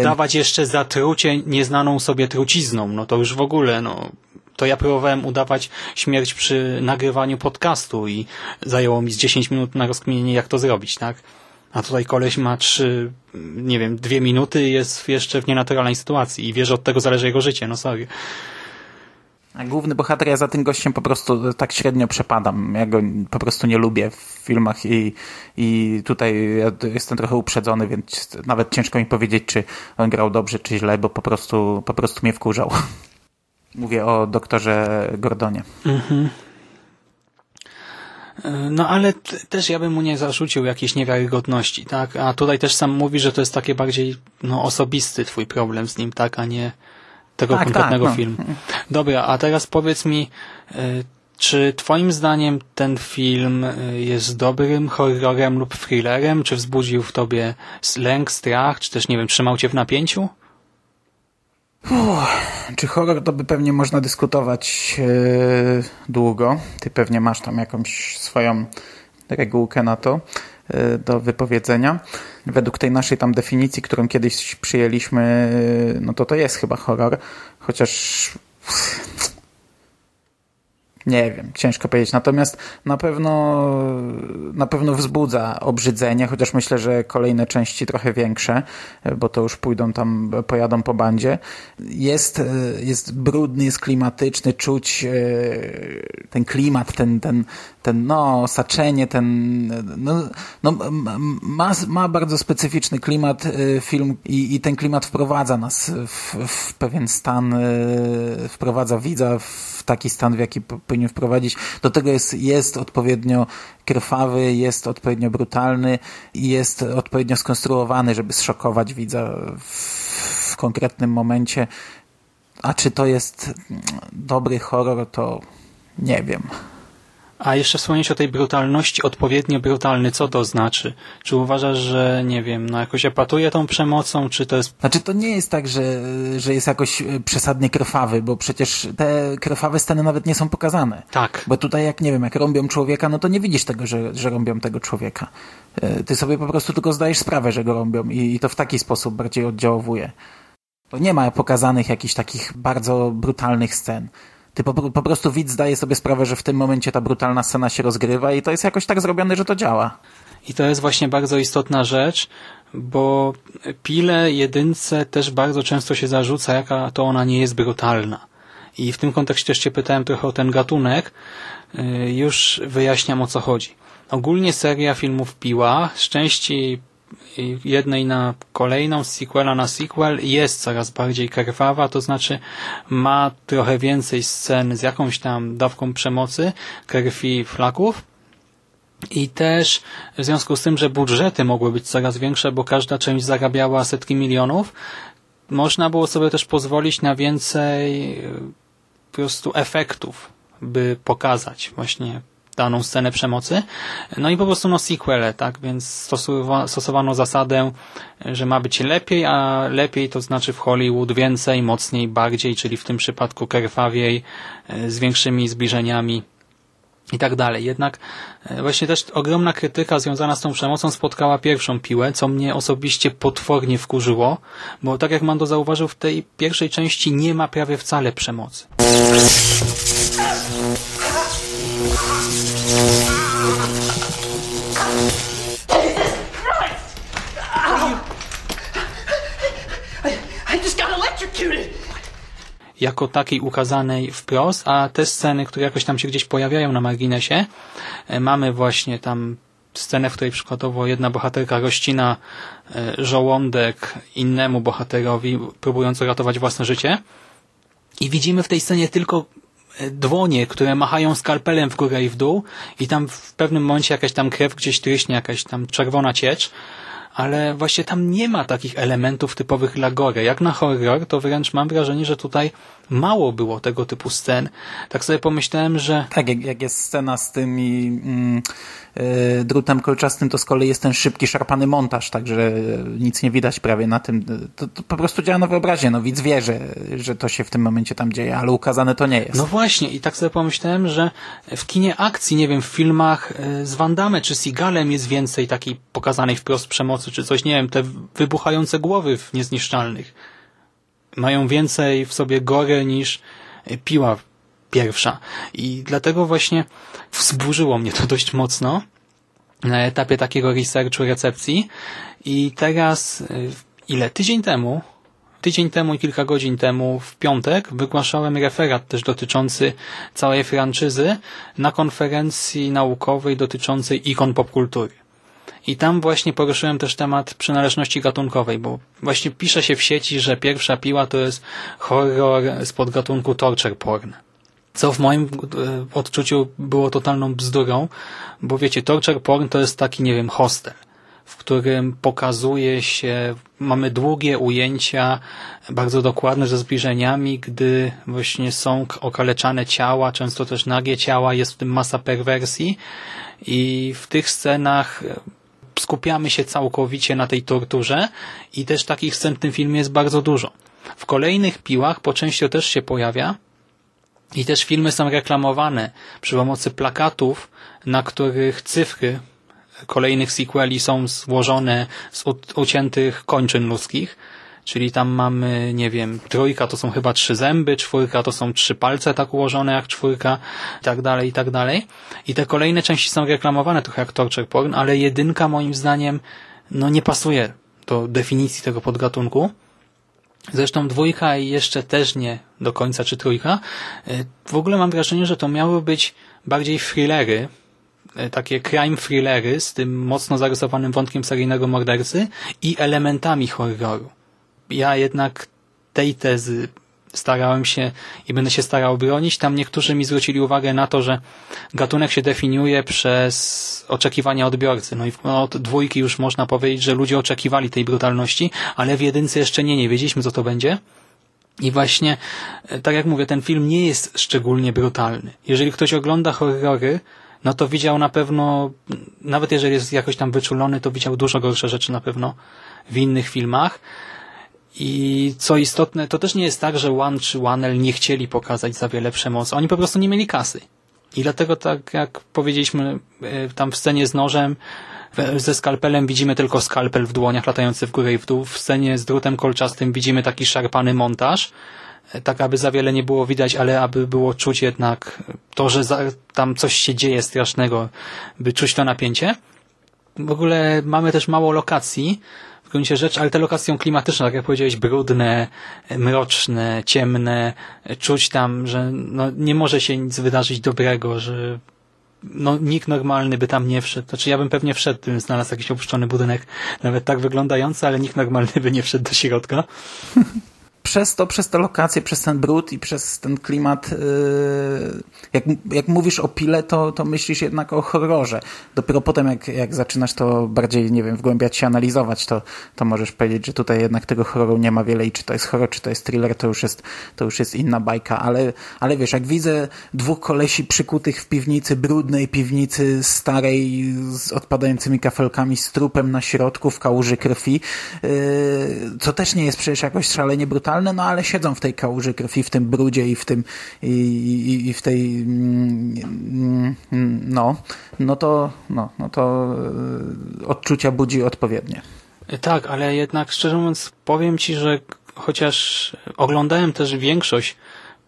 Speaker 2: Udawać jeszcze zatrucie nieznaną sobie trucizną, no to już w ogóle, no to ja próbowałem udawać śmierć przy nagrywaniu podcastu i zajęło mi z 10 minut na rozkminienie, jak to zrobić, tak? A tutaj koleś ma trzy, nie wiem, dwie minuty i jest jeszcze w nienaturalnej sytuacji i wie, że od tego zależy jego życie, no sorry.
Speaker 3: Główny bohater, ja za tym gościem po prostu tak średnio przepadam. Ja go po prostu nie lubię w filmach i, i tutaj ja jestem trochę uprzedzony, więc nawet ciężko mi powiedzieć, czy on grał dobrze, czy źle, bo po prostu, po prostu mnie wkurzał. Mówię o doktorze Gordonie. Mhm.
Speaker 2: No ale też ja bym mu nie zarzucił jakiejś niewiarygodności, tak? A tutaj też sam mówi, że to jest takie bardziej no, osobisty twój problem z nim, tak? A nie tego
Speaker 3: tak,
Speaker 2: konkretnego
Speaker 3: tak, no.
Speaker 2: filmu. Dobra, a teraz powiedz mi, e, czy twoim zdaniem ten film e, jest dobrym horrorem lub thrillerem? Czy wzbudził w tobie lęk, strach, czy też, nie wiem, trzymał cię w napięciu?
Speaker 3: Uff, czy horror to by pewnie można dyskutować yy, długo. Ty pewnie masz tam jakąś swoją regułkę na to yy, do wypowiedzenia. Według tej naszej tam definicji, którą kiedyś przyjęliśmy, yy, no to to jest chyba horror. Chociaż nie wiem, ciężko powiedzieć. Natomiast na pewno, na pewno wzbudza obrzydzenie, chociaż myślę, że kolejne części trochę większe, bo to już pójdą tam, pojadą po bandzie. Jest, jest brudny, jest klimatyczny, czuć e, ten klimat, ten, ten, ten no, saczenie, ten, no, no ma, ma bardzo specyficzny klimat e, film i, i ten klimat wprowadza nas w, w pewien stan, e, wprowadza widza w taki stan, w jaki powinien wprowadzić. Do tego jest, jest odpowiednio krwawy, jest odpowiednio brutalny i jest odpowiednio skonstruowany, żeby zszokować widza w w konkretnym momencie. A czy to jest dobry horror, to nie wiem.
Speaker 2: A jeszcze wspomnieć o tej brutalności, odpowiednio brutalny, co to znaczy? Czy uważasz, że, nie wiem, no jakoś epatuje tą przemocą, czy to jest...
Speaker 3: Znaczy to nie jest tak, że, że jest jakoś e, przesadnie krwawy, bo przecież te krwawe sceny nawet nie są pokazane.
Speaker 2: Tak.
Speaker 3: Bo tutaj jak, nie wiem, jak rąbią człowieka, no to nie widzisz tego, że, że rąbią tego człowieka. E, Ty sobie po prostu tylko zdajesz sprawę, że go rąbią i, i to w taki sposób bardziej oddziałuje. To nie ma pokazanych jakichś takich bardzo brutalnych scen. Ty po, po prostu widz zdaje sobie sprawę, że w tym momencie ta brutalna scena się rozgrywa i to jest jakoś tak zrobione, że to działa.
Speaker 2: I to jest właśnie bardzo istotna rzecz, bo Pile jedynce też bardzo często się zarzuca, jaka to ona nie jest brutalna. I w tym kontekście też pytałem trochę o ten gatunek. Yy, Już wyjaśniam o co chodzi. Ogólnie seria filmów Piła, z części jednej na kolejną, z sequela na sequel jest coraz bardziej krwawa, to znaczy ma trochę więcej scen z jakąś tam dawką przemocy, krwi, flaków, i też w związku z tym, że budżety mogły być coraz większe, bo każda część zarabiała setki milionów, można było sobie też pozwolić na więcej e, po prostu efektów, by pokazać właśnie daną scenę przemocy. No i po prostu no sequele, tak? Więc stosowa stosowano zasadę, że ma być lepiej, a lepiej to znaczy w Hollywood więcej, mocniej, bardziej, czyli w tym przypadku krwawiej, e, z większymi zbliżeniami i tak dalej. Jednak e, właśnie też ogromna krytyka związana z tą przemocą spotkała pierwszą piłę, co mnie osobiście potwornie wkurzyło, bo tak jak Mando zauważył, w tej pierwszej części nie ma prawie wcale przemocy. Jako takiej ukazanej wprost, a te sceny, które jakoś tam się gdzieś pojawiają na marginesie, e, mamy właśnie tam scenę, w której przykładowo jedna bohaterka rozcina e, żołądek innemu bohaterowi, próbując uratować własne życie. I widzimy w tej scenie tylko e, dłonie, które machają skalpelem w górę i w dół i tam w pewnym momencie jakaś tam krew gdzieś tryśnie, jakaś tam czerwona ciecz, ale właśnie tam nie ma takich elementów typowych dla gore. Jak na horror, to wręcz mam wrażenie, że tutaj mało było tego typu scen. Tak sobie pomyślałem, że
Speaker 3: Tak, jak, jak jest scena z tymi mm, y, drutem kolczastym, to z kolei jest ten szybki, szarpany montaż, także nic nie widać prawie na tym. To, to po prostu działa na wyobraźnię. No widz wie, że, że to się w tym momencie tam dzieje, ale ukazane to nie jest.
Speaker 2: No właśnie, i tak sobie pomyślałem, że w kinie akcji, nie wiem, w filmach e, z Van Damme czy Seagalem jest więcej takiej pokazanej wprost przemocy, czy coś, nie wiem, te wybuchające głowy w Niezniszczalnych mają więcej w sobie gory niż piła pierwsza. I dlatego właśnie wzburzyło mnie to dość mocno na etapie takiego researchu, recepcji. I teraz, y, ile? Tydzień temu, tydzień temu i kilka godzin temu, w piątek, wygłaszałem referat też dotyczący całej franczyzy na konferencji naukowej dotyczącej ikon popkultury. I tam właśnie poruszyłem też temat przynależności gatunkowej, bo właśnie pisze się w sieci, że pierwsza piła to jest horror z podgatunku torture porn. Co w moim e, odczuciu było totalną bzdurą, bo wiecie, torture porn to jest taki, nie wiem, hostel, w którym pokazuje się, mamy długie ujęcia, bardzo dokładne ze zbliżeniami, gdy właśnie są okaleczane ciała, często też nagie ciała, jest w tym masa perwersji i w tych scenach skupiamy się całkowicie na tej torturze i też takich scen w tym filmie jest bardzo dużo. W kolejnych piłach po części też się pojawia i też filmy są reklamowane przy pomocy plakatów, na których cyfry kolejnych sequeli są złożone z uciętych kończyn ludzkich Czyli tam mamy, nie wiem, trójka to są chyba trzy zęby, czwórka to są trzy palce tak ułożone jak czwórka i tak dalej, i tak dalej. I te kolejne części są reklamowane trochę jak torture porn, ale jedynka moim zdaniem no nie pasuje do definicji tego podgatunku. Zresztą dwójka i jeszcze też nie do końca, czy trójka. W ogóle mam wrażenie, że to miały być bardziej thrillery, takie crime thrillery z tym mocno zarysowanym wątkiem seryjnego mordercy i elementami horroru ja jednak tej tezy starałem się i będę się starał bronić. Tam niektórzy mi zwrócili uwagę na to, że gatunek się definiuje przez oczekiwania odbiorcy. No i od dwójki już można powiedzieć, że ludzie oczekiwali tej brutalności, ale w jedynce jeszcze nie, nie wiedzieliśmy co to będzie. I właśnie, e, tak jak mówię, ten film nie jest szczególnie brutalny. Jeżeli ktoś ogląda horrory, no to widział na pewno, nawet jeżeli jest jakoś tam wyczulony, to widział dużo gorsze rzeczy na pewno w innych filmach. I co istotne, to też nie jest tak, że One czy One nie chcieli pokazać za wiele przemocy. Oni po prostu nie mieli kasy. I dlatego tak jak powiedzieliśmy e, tam w scenie z nożem, ze skalpelem widzimy tylko skalpel w dłoniach latający w górę i w dół. W scenie z drutem kolczastym widzimy taki szarpany montaż, e, tak aby za wiele nie było widać, ale aby było czuć jednak to, że tam coś się dzieje strasznego, by czuć to napięcie. W ogóle mamy też mało lokacji, w gruncie rzeczy, ale te lokacje klimatyczne, tak jak powiedziałeś, brudne, mroczne, ciemne, czuć tam, że no, nie może się nic wydarzyć dobrego, że no, nikt normalny by tam nie wszedł. Znaczy ja bym pewnie wszedł, gdybym znalazł jakiś opuszczony budynek, nawet tak wyglądający, ale nikt normalny by nie wszedł do środka.
Speaker 3: Przez to, przez te lokacje, przez ten brud i przez ten klimat, yy, jak, jak mówisz o pile, to, to myślisz jednak o horrorze. Dopiero potem, jak, jak zaczynasz to bardziej, nie wiem, wgłębiać się, analizować, to, to możesz powiedzieć, że tutaj jednak tego horroru nie ma wiele i czy to jest horror, czy to jest thriller, to już jest, to już jest inna bajka, ale, ale wiesz, jak widzę dwóch kolesi przykutych w piwnicy, brudnej piwnicy, starej, z odpadającymi kafelkami, z trupem na środku, w kałuży krwi, yy, co też nie jest przecież jakoś szalenie brutalne, no ale siedzą w tej kałuży krwi, w tym brudzie i w tym i, i, i w tej mm, no, no to no, no to e, odczucia budzi odpowiednie.
Speaker 2: Tak, ale jednak szczerze mówiąc powiem Ci, że chociaż oglądałem też większość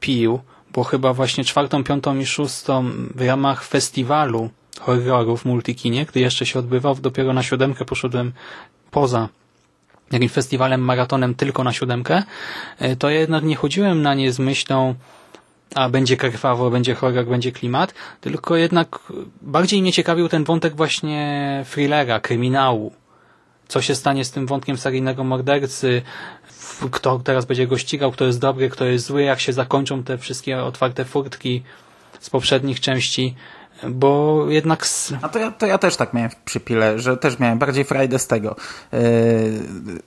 Speaker 2: pił, bo chyba właśnie czwartą, piątą i szóstą w ramach festiwalu horrorów Multikinie, gdy jeszcze się odbywał, dopiero na siódemkę poszedłem poza jakimś festiwalem, maratonem tylko na siódemkę, e, to jednak nie chodziłem na nie z myślą, a będzie krwawo, będzie horror, będzie klimat, tylko jednak bardziej mnie ciekawił ten wątek właśnie thrillera, kryminału. Co się stanie z tym wątkiem seryjnego mordercy, kto teraz będzie go ścigał, kto jest dobry, kto jest zły, jak się zakończą te wszystkie otwarte furtki z poprzednich części bo jednak...
Speaker 3: A to ja, to ja też tak miałem przy Pile, że też miałem bardziej frajdę z tego. Yy,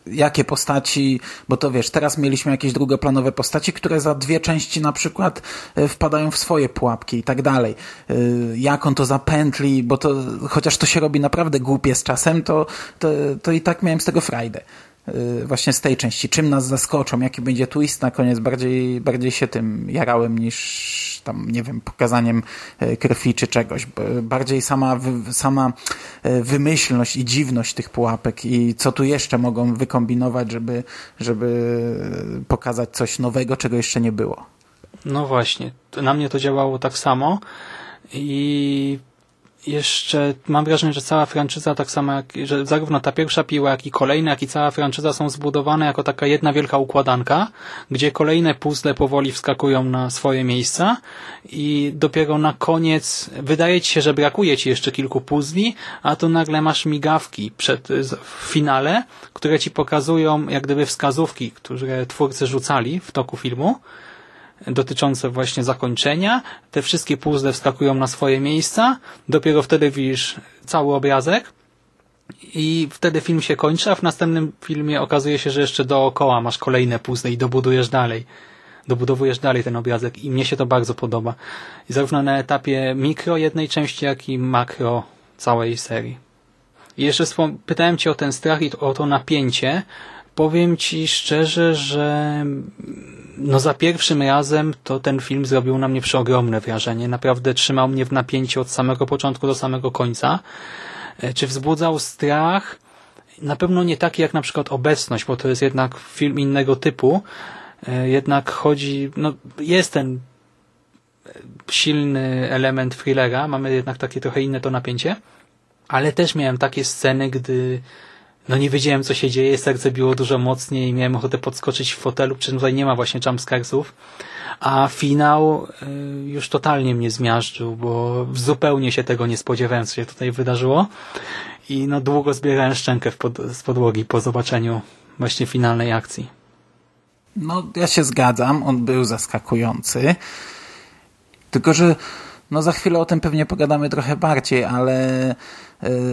Speaker 3: jakie postaci, bo to wiesz, teraz mieliśmy jakieś drugoplanowe postaci, które za dwie części na przykład e, wpadają w swoje pułapki i tak dalej. Yy, jak on to zapętli, bo to, chociaż to się robi naprawdę głupie z czasem, to, to, to i tak miałem z tego frajdę właśnie z tej części. Czym nas zaskoczą, jaki będzie twist na koniec, bardziej, bardziej się tym jarałem niż tam, nie wiem, pokazaniem e, krwi czy czegoś. Bardziej sama, sama e, wymyślność i dziwność tych pułapek i co tu jeszcze mogą wykombinować, żeby, żeby pokazać coś nowego, czego jeszcze nie było.
Speaker 2: No właśnie. Na mnie to działało tak samo i jeszcze mam wrażenie, że cała franczyza tak samo jak, że zarówno ta pierwsza piła, jak i kolejne, jak i cała franczyza są zbudowane jako taka jedna wielka układanka, gdzie kolejne puzzle powoli wskakują na swoje miejsca i dopiero na koniec wydaje ci się, że brakuje ci jeszcze kilku puzli, a tu nagle masz migawki przed, w finale, które ci pokazują jak gdyby wskazówki, które twórcy rzucali w toku filmu, dotyczące właśnie zakończenia. Te wszystkie puzzle wskakują na swoje miejsca. Dopiero wtedy widzisz cały obrazek i wtedy film się kończy, a w następnym filmie okazuje się, że jeszcze dookoła masz kolejne puzzle i dobudujesz dalej. Dobudowujesz dalej ten obrazek i mnie się to bardzo podoba. I zarówno na etapie mikro jednej części, jak i makro całej serii. I jeszcze pytałem Cię o ten strach i o to napięcie. Powiem Ci szczerze, że no za pierwszym razem to ten film zrobił na mnie przeogromne wrażenie. Naprawdę trzymał mnie w napięciu od samego początku do samego końca. E, czy wzbudzał strach? Na pewno nie taki jak na przykład Obecność, bo to jest jednak film innego typu. E, jednak chodzi, no jest ten silny element thrillera, mamy jednak takie trochę inne to napięcie, ale też miałem takie sceny, gdy no nie wiedziałem, co się dzieje, serce biło dużo mocniej i miałem ochotę podskoczyć w fotelu, przy czym tutaj nie ma właśnie jumpscaresów. A finał y, już totalnie mnie zmiażdżył, bo zupełnie się tego nie spodziewałem, co się tutaj wydarzyło. I no długo zbierałem szczękę pod, z podłogi po zobaczeniu właśnie finalnej akcji.
Speaker 3: No, ja się zgadzam, on był zaskakujący. Tylko, że no za chwilę o tym pewnie pogadamy trochę bardziej, ale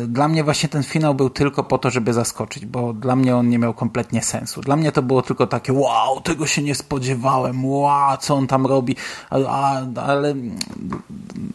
Speaker 3: dla mnie właśnie ten finał był tylko po to, żeby zaskoczyć, bo dla mnie on nie miał kompletnie sensu. Dla mnie to było tylko takie, wow, tego się nie spodziewałem, wow, co on tam robi, a, a, ale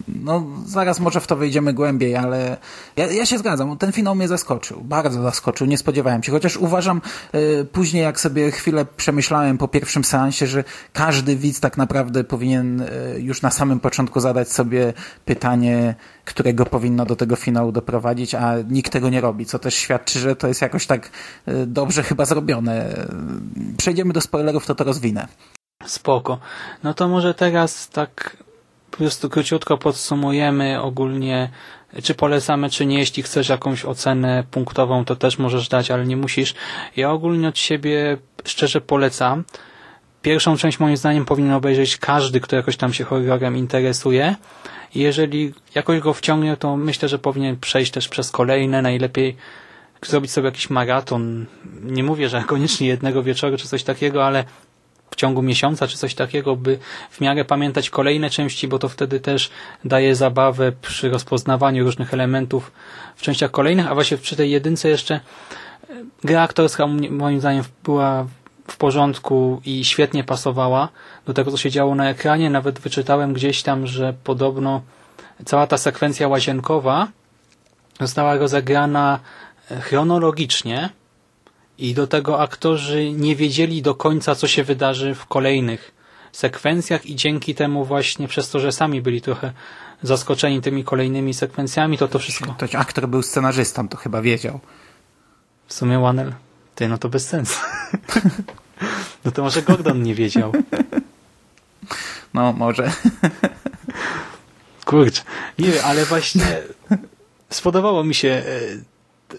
Speaker 3: no zaraz może w to wejdziemy głębiej, ale ja, ja się zgadzam, ten finał mnie zaskoczył, bardzo zaskoczył, nie spodziewałem się, chociaż uważam y, później, jak sobie chwilę przemyślałem po pierwszym seansie, że każdy widz tak naprawdę powinien y, już na samym początku zadać sobie pytanie, którego powinno do tego finału doprowadzić, a nikt tego nie robi, co też świadczy, że to jest jakoś tak y, dobrze chyba zrobione. Przejdziemy do spoilerów, to to rozwinę.
Speaker 2: Spoko. No to może teraz tak po prostu króciutko podsumujemy ogólnie, czy polecamy, czy nie. Jeśli chcesz jakąś ocenę punktową, to też możesz dać, ale nie musisz. Ja ogólnie od siebie szczerze polecam. Pierwszą część moim zdaniem powinien obejrzeć każdy, kto jakoś tam się horrorem interesuje. Jeżeli jakoś go wciągnie, to myślę, że powinien przejść też przez kolejne, najlepiej zrobić sobie jakiś maraton. Nie mówię, że koniecznie jednego wieczoru czy coś takiego, ale w ciągu miesiąca czy coś takiego, by w miarę pamiętać kolejne części, bo to wtedy też daje zabawę przy rozpoznawaniu różnych elementów w częściach kolejnych, a właśnie przy tej jedynce jeszcze gra aktorska moim zdaniem była w porządku i świetnie pasowała do tego, co się działo na ekranie. Nawet wyczytałem gdzieś tam, że podobno cała ta sekwencja łazienkowa została rozegrana e, chronologicznie, i do tego aktorzy nie wiedzieli do końca, co się wydarzy w kolejnych sekwencjach i dzięki temu właśnie przez to, że sami byli trochę zaskoczeni tymi kolejnymi sekwencjami, to to wszystko...
Speaker 3: Ktoś aktor był scenarzystą, to chyba wiedział.
Speaker 2: W sumie Wanel, ty, no to bez sensu. no to może Gordon nie wiedział.
Speaker 3: No, może.
Speaker 2: Kurcz, nie, ale właśnie spodobało mi się e,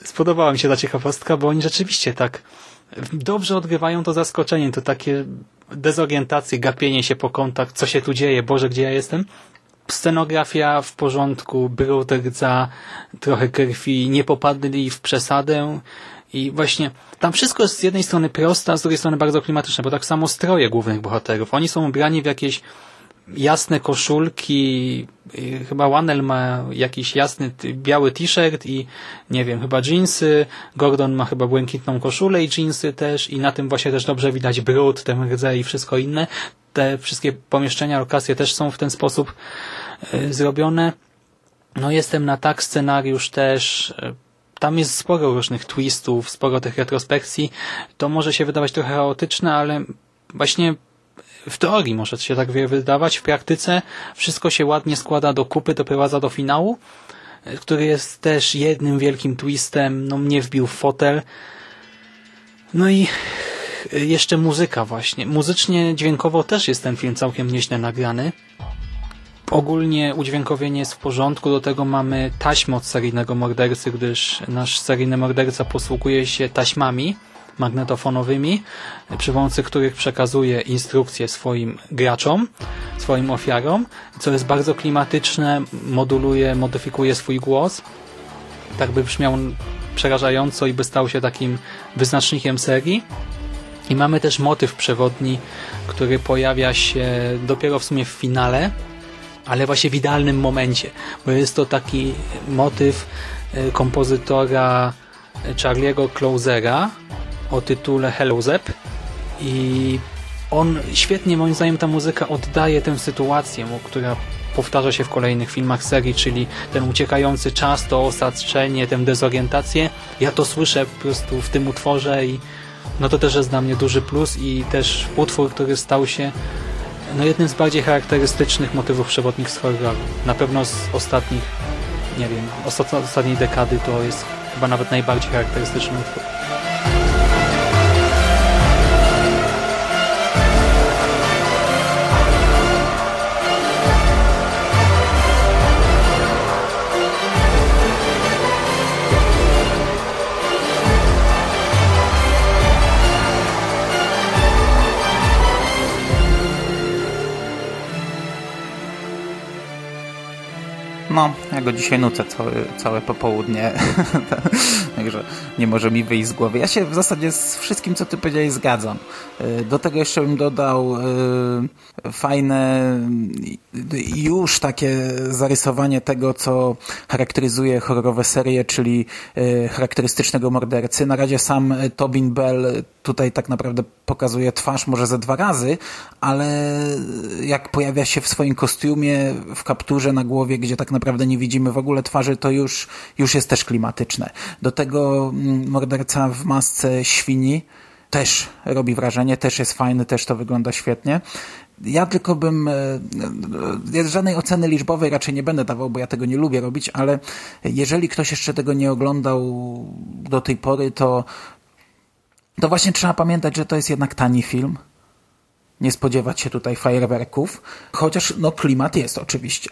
Speaker 2: spodobała mi się ta ciekawostka, bo oni rzeczywiście tak dobrze odgrywają to zaskoczenie, to takie dezorientacje, gapienie się po kątach, co się tu dzieje, Boże, gdzie ja jestem. Scenografia w porządku, brud, rdza, trochę krwi, nie popadli w przesadę i właśnie tam wszystko jest z jednej strony proste, a z drugiej strony bardzo klimatyczne, bo tak samo stroje głównych bohaterów. Oni są ubrani w jakieś jasne koszulki, chyba Wanel ma jakiś jasny biały t-shirt i nie wiem, chyba jeansy, Gordon ma chyba błękitną koszulę i jeansy też i na tym właśnie też dobrze widać brud, te rdze i wszystko inne. Te wszystkie pomieszczenia, lokacje też są w ten sposób e, zrobione. No jestem na tak scenariusz też e, tam jest sporo różnych twistów, sporo tych retrospekcji. To może się wydawać trochę chaotyczne, ale właśnie w teorii może się tak wydawać, w praktyce wszystko się ładnie składa do kupy, doprowadza do finału, który jest też jednym wielkim twistem, no mnie wbił w fotel. No i jeszcze muzyka właśnie. Muzycznie, dźwiękowo też jest ten film całkiem nieźle nagrany. Ogólnie udźwiękowienie jest w porządku, do tego mamy taśmę od seryjnego mordercy, gdyż nasz seryjny morderca posługuje się taśmami, magnetofonowymi, przy pomocy których przekazuje instrukcje swoim graczom, swoim ofiarom, co jest bardzo klimatyczne, moduluje, modyfikuje swój głos, tak by brzmiał przerażająco i by stał się takim wyznacznikiem serii. I mamy też motyw przewodni, który pojawia się dopiero w sumie w finale, ale właśnie w idealnym momencie, bo jest to taki motyw e, kompozytora Charlie'ego Closera, o tytule Hello Zep i on świetnie moim zdaniem ta muzyka oddaje tę sytuację, która powtarza się w kolejnych filmach serii, czyli ten uciekający czas, to osaczenie, tę dezorientację. Ja to słyszę po prostu w tym utworze i no to też jest dla mnie duży plus i też utwór, który stał się no jednym z bardziej charakterystycznych motywów przewodnich z horroru. Na pewno z ostatnich, nie wiem, ostatniej dekady to jest chyba nawet najbardziej charakterystyczny utwór.
Speaker 3: No, ja go dzisiaj nucę całe, całe popołudnie. także nie może mi wyjść z głowy. Ja się w zasadzie z wszystkim, co ty powiedziałeś, zgadzam. Y, do tego jeszcze bym dodał y, fajne y, już takie zarysowanie tego, co charakteryzuje horrorowe serie, czyli charakterystycznego mordercy. Na razie sam Tobin Bell tutaj tak naprawdę pokazuje twarz może ze dwa razy, ale jak pojawia się w swoim kostiumie, w kapturze na głowie, gdzie tak naprawdę nie widzimy w ogóle twarzy, to już, już jest też klimatyczne. Do tego mm, morderca w masce świni też robi wrażenie, też jest fajny, też to wygląda świetnie. Ja tylko bym, e, żadnej oceny liczbowej raczej nie będę dawał, bo ja tego nie lubię robić, ale jeżeli ktoś jeszcze tego nie oglądał do tej pory, to, to właśnie trzeba pamiętać, że to jest jednak tani film nie spodziewać się tutaj fajerwerków, chociaż no klimat jest oczywiście.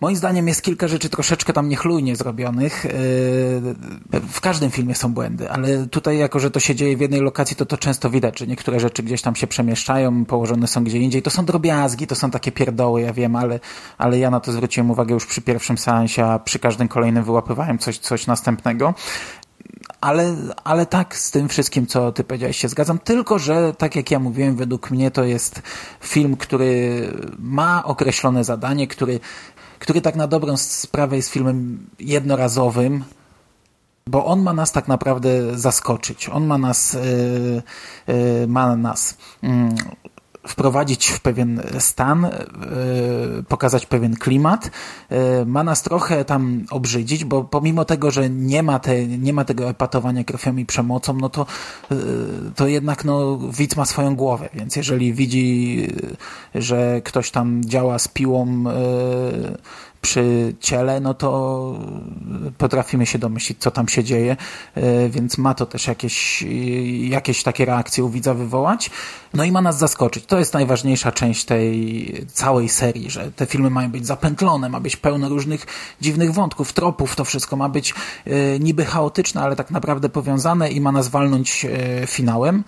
Speaker 3: Moim zdaniem jest kilka rzeczy troszeczkę tam niechlujnie zrobionych. Yy, w każdym filmie są błędy, ale tutaj jako, że to się dzieje w jednej lokacji, to to często widać, że niektóre rzeczy gdzieś tam się przemieszczają, położone są gdzie indziej. To są drobiazgi, to są takie pierdoły, ja wiem, ale, ale ja na to zwróciłem uwagę już przy pierwszym seansie, a przy każdym kolejnym wyłapywałem coś, coś następnego ale, ale tak, z tym wszystkim, co ty powiedziałeś, się zgadzam. Tylko, że tak jak ja mówiłem, według mnie to jest film, który ma określone zadanie, który, który tak na dobrą sprawę jest filmem jednorazowym, bo on ma nas tak naprawdę zaskoczyć. On ma nas, yy, yy, ma nas yy, wprowadzić w pewien stan, e, pokazać pewien klimat. E, ma nas trochę tam obrzydzić, bo pomimo tego, że nie ma, te, nie ma tego epatowania krwią i przemocą, no to, e, to jednak no, widz ma swoją głowę, więc jeżeli widzi, że ktoś tam działa z piłą przy ciele, no to potrafimy się domyślić, co tam się dzieje, e, więc ma to też jakieś, jakieś takie reakcje u widza wywołać. No i ma nas zaskoczyć. To jest najważniejsza część tej całej serii, że te filmy mają być zapętlone, ma być pełno różnych dziwnych wątków, tropów, to wszystko ma być e, niby chaotyczne, ale tak naprawdę powiązane i ma nas walnąć e, finałem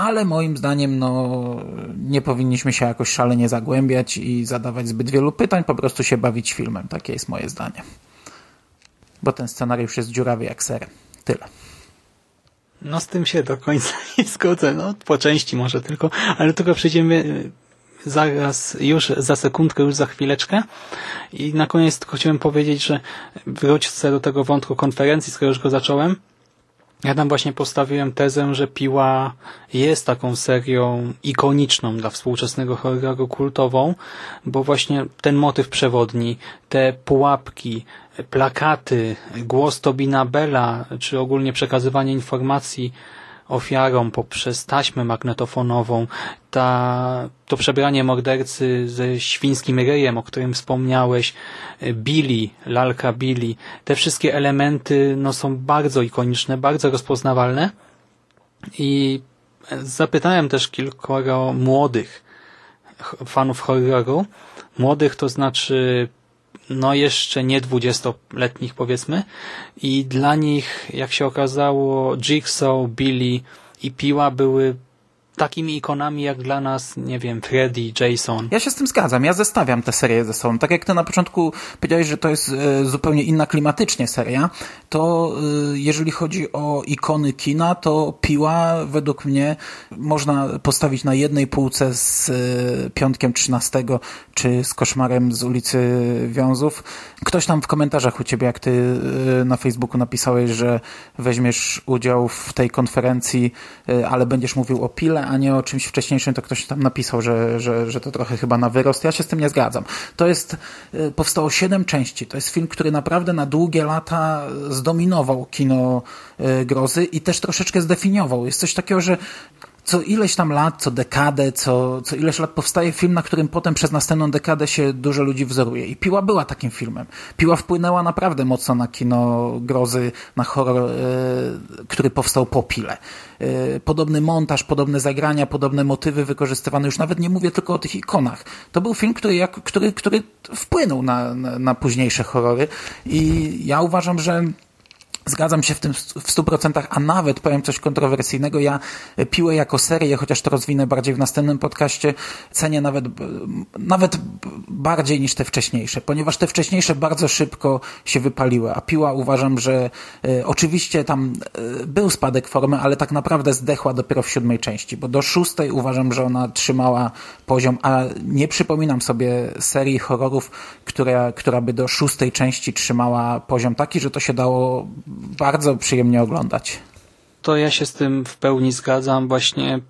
Speaker 3: ale moim zdaniem no, nie powinniśmy się jakoś szalenie zagłębiać i zadawać zbyt wielu pytań, po prostu się bawić filmem. Takie jest moje zdanie. Bo ten scenariusz jest dziurawy jak ser. Tyle.
Speaker 2: No z tym się do końca nie zgodzę. No po części może tylko, ale tylko przejdziemy e, zaraz, już za sekundkę, już za chwileczkę. I na koniec tylko chciałem powiedzieć, że wróćcie do tego wątku konferencji, skoro już go zacząłem. Ja tam właśnie postawiłem tezę, że Piła jest taką serią ikoniczną dla współczesnego horroru kultową, bo właśnie ten motyw przewodni, te pułapki, plakaty, głos Tobina Bella, czy ogólnie przekazywanie informacji ofiarom poprzez taśmę magnetofonową, ta, to przebranie mordercy ze świńskim ryjem, o którym wspomniałeś, Billy, lalka Billy, te wszystkie elementy no, są bardzo ikoniczne, bardzo rozpoznawalne. I zapytałem też kilkoro młodych fanów horroru, młodych to znaczy no jeszcze nie dwudziestoletnich powiedzmy. I dla nich, jak się okazało, Jigsaw, Billy i Piła były takimi ikonami jak dla nas, nie wiem, Freddy, Jason.
Speaker 3: Ja się z tym zgadzam, ja zestawiam te serie ze sobą. Tak jak ty na początku powiedziałeś, że to jest e, zupełnie inna klimatycznie seria, to e, jeżeli chodzi o ikony kina, to Piła według mnie można postawić na jednej półce z e, Piątkiem 13 czy z Koszmarem z ulicy Wiązów. Ktoś tam w komentarzach u ciebie, jak ty na Facebooku napisałeś, że weźmiesz udział w tej konferencji, ale będziesz mówił o Pile, a nie o czymś wcześniejszym, to ktoś tam napisał, że, że, że to trochę chyba na wyrost. Ja się z tym nie zgadzam. To jest, y, powstało siedem części. To jest film, który naprawdę na długie lata zdominował kino y, grozy i też troszeczkę zdefiniował. Jest coś takiego, że co ileś tam lat, co dekadę, co, co ileś lat powstaje film, na którym potem przez następną dekadę się dużo ludzi wzoruje. I Piła była takim filmem. Piła wpłynęła naprawdę mocno na kino grozy, na horror, yy, który powstał po Pile. Yy, podobny montaż, podobne zagrania, podobne motywy wykorzystywane. Już nawet nie mówię tylko o tych ikonach. To był film, który, jak, który, który wpłynął na, na, na późniejsze horrory. I ja uważam, że Zgadzam się w tym w stu procentach, a nawet powiem coś kontrowersyjnego. Ja piłę jako serię, chociaż to rozwinę bardziej w następnym podcaście, cenię nawet, nawet bardziej niż te wcześniejsze, ponieważ te wcześniejsze bardzo szybko się wypaliły, a piła uważam, że e, oczywiście tam e, był spadek formy, ale tak naprawdę zdechła dopiero w siódmej części, bo do szóstej uważam, że ona trzymała poziom, a nie przypominam sobie serii horrorów, która, która by do szóstej części trzymała poziom taki, że to się dało bardzo przyjemnie oglądać.
Speaker 2: To ja się z tym w pełni zgadzam. Właśnie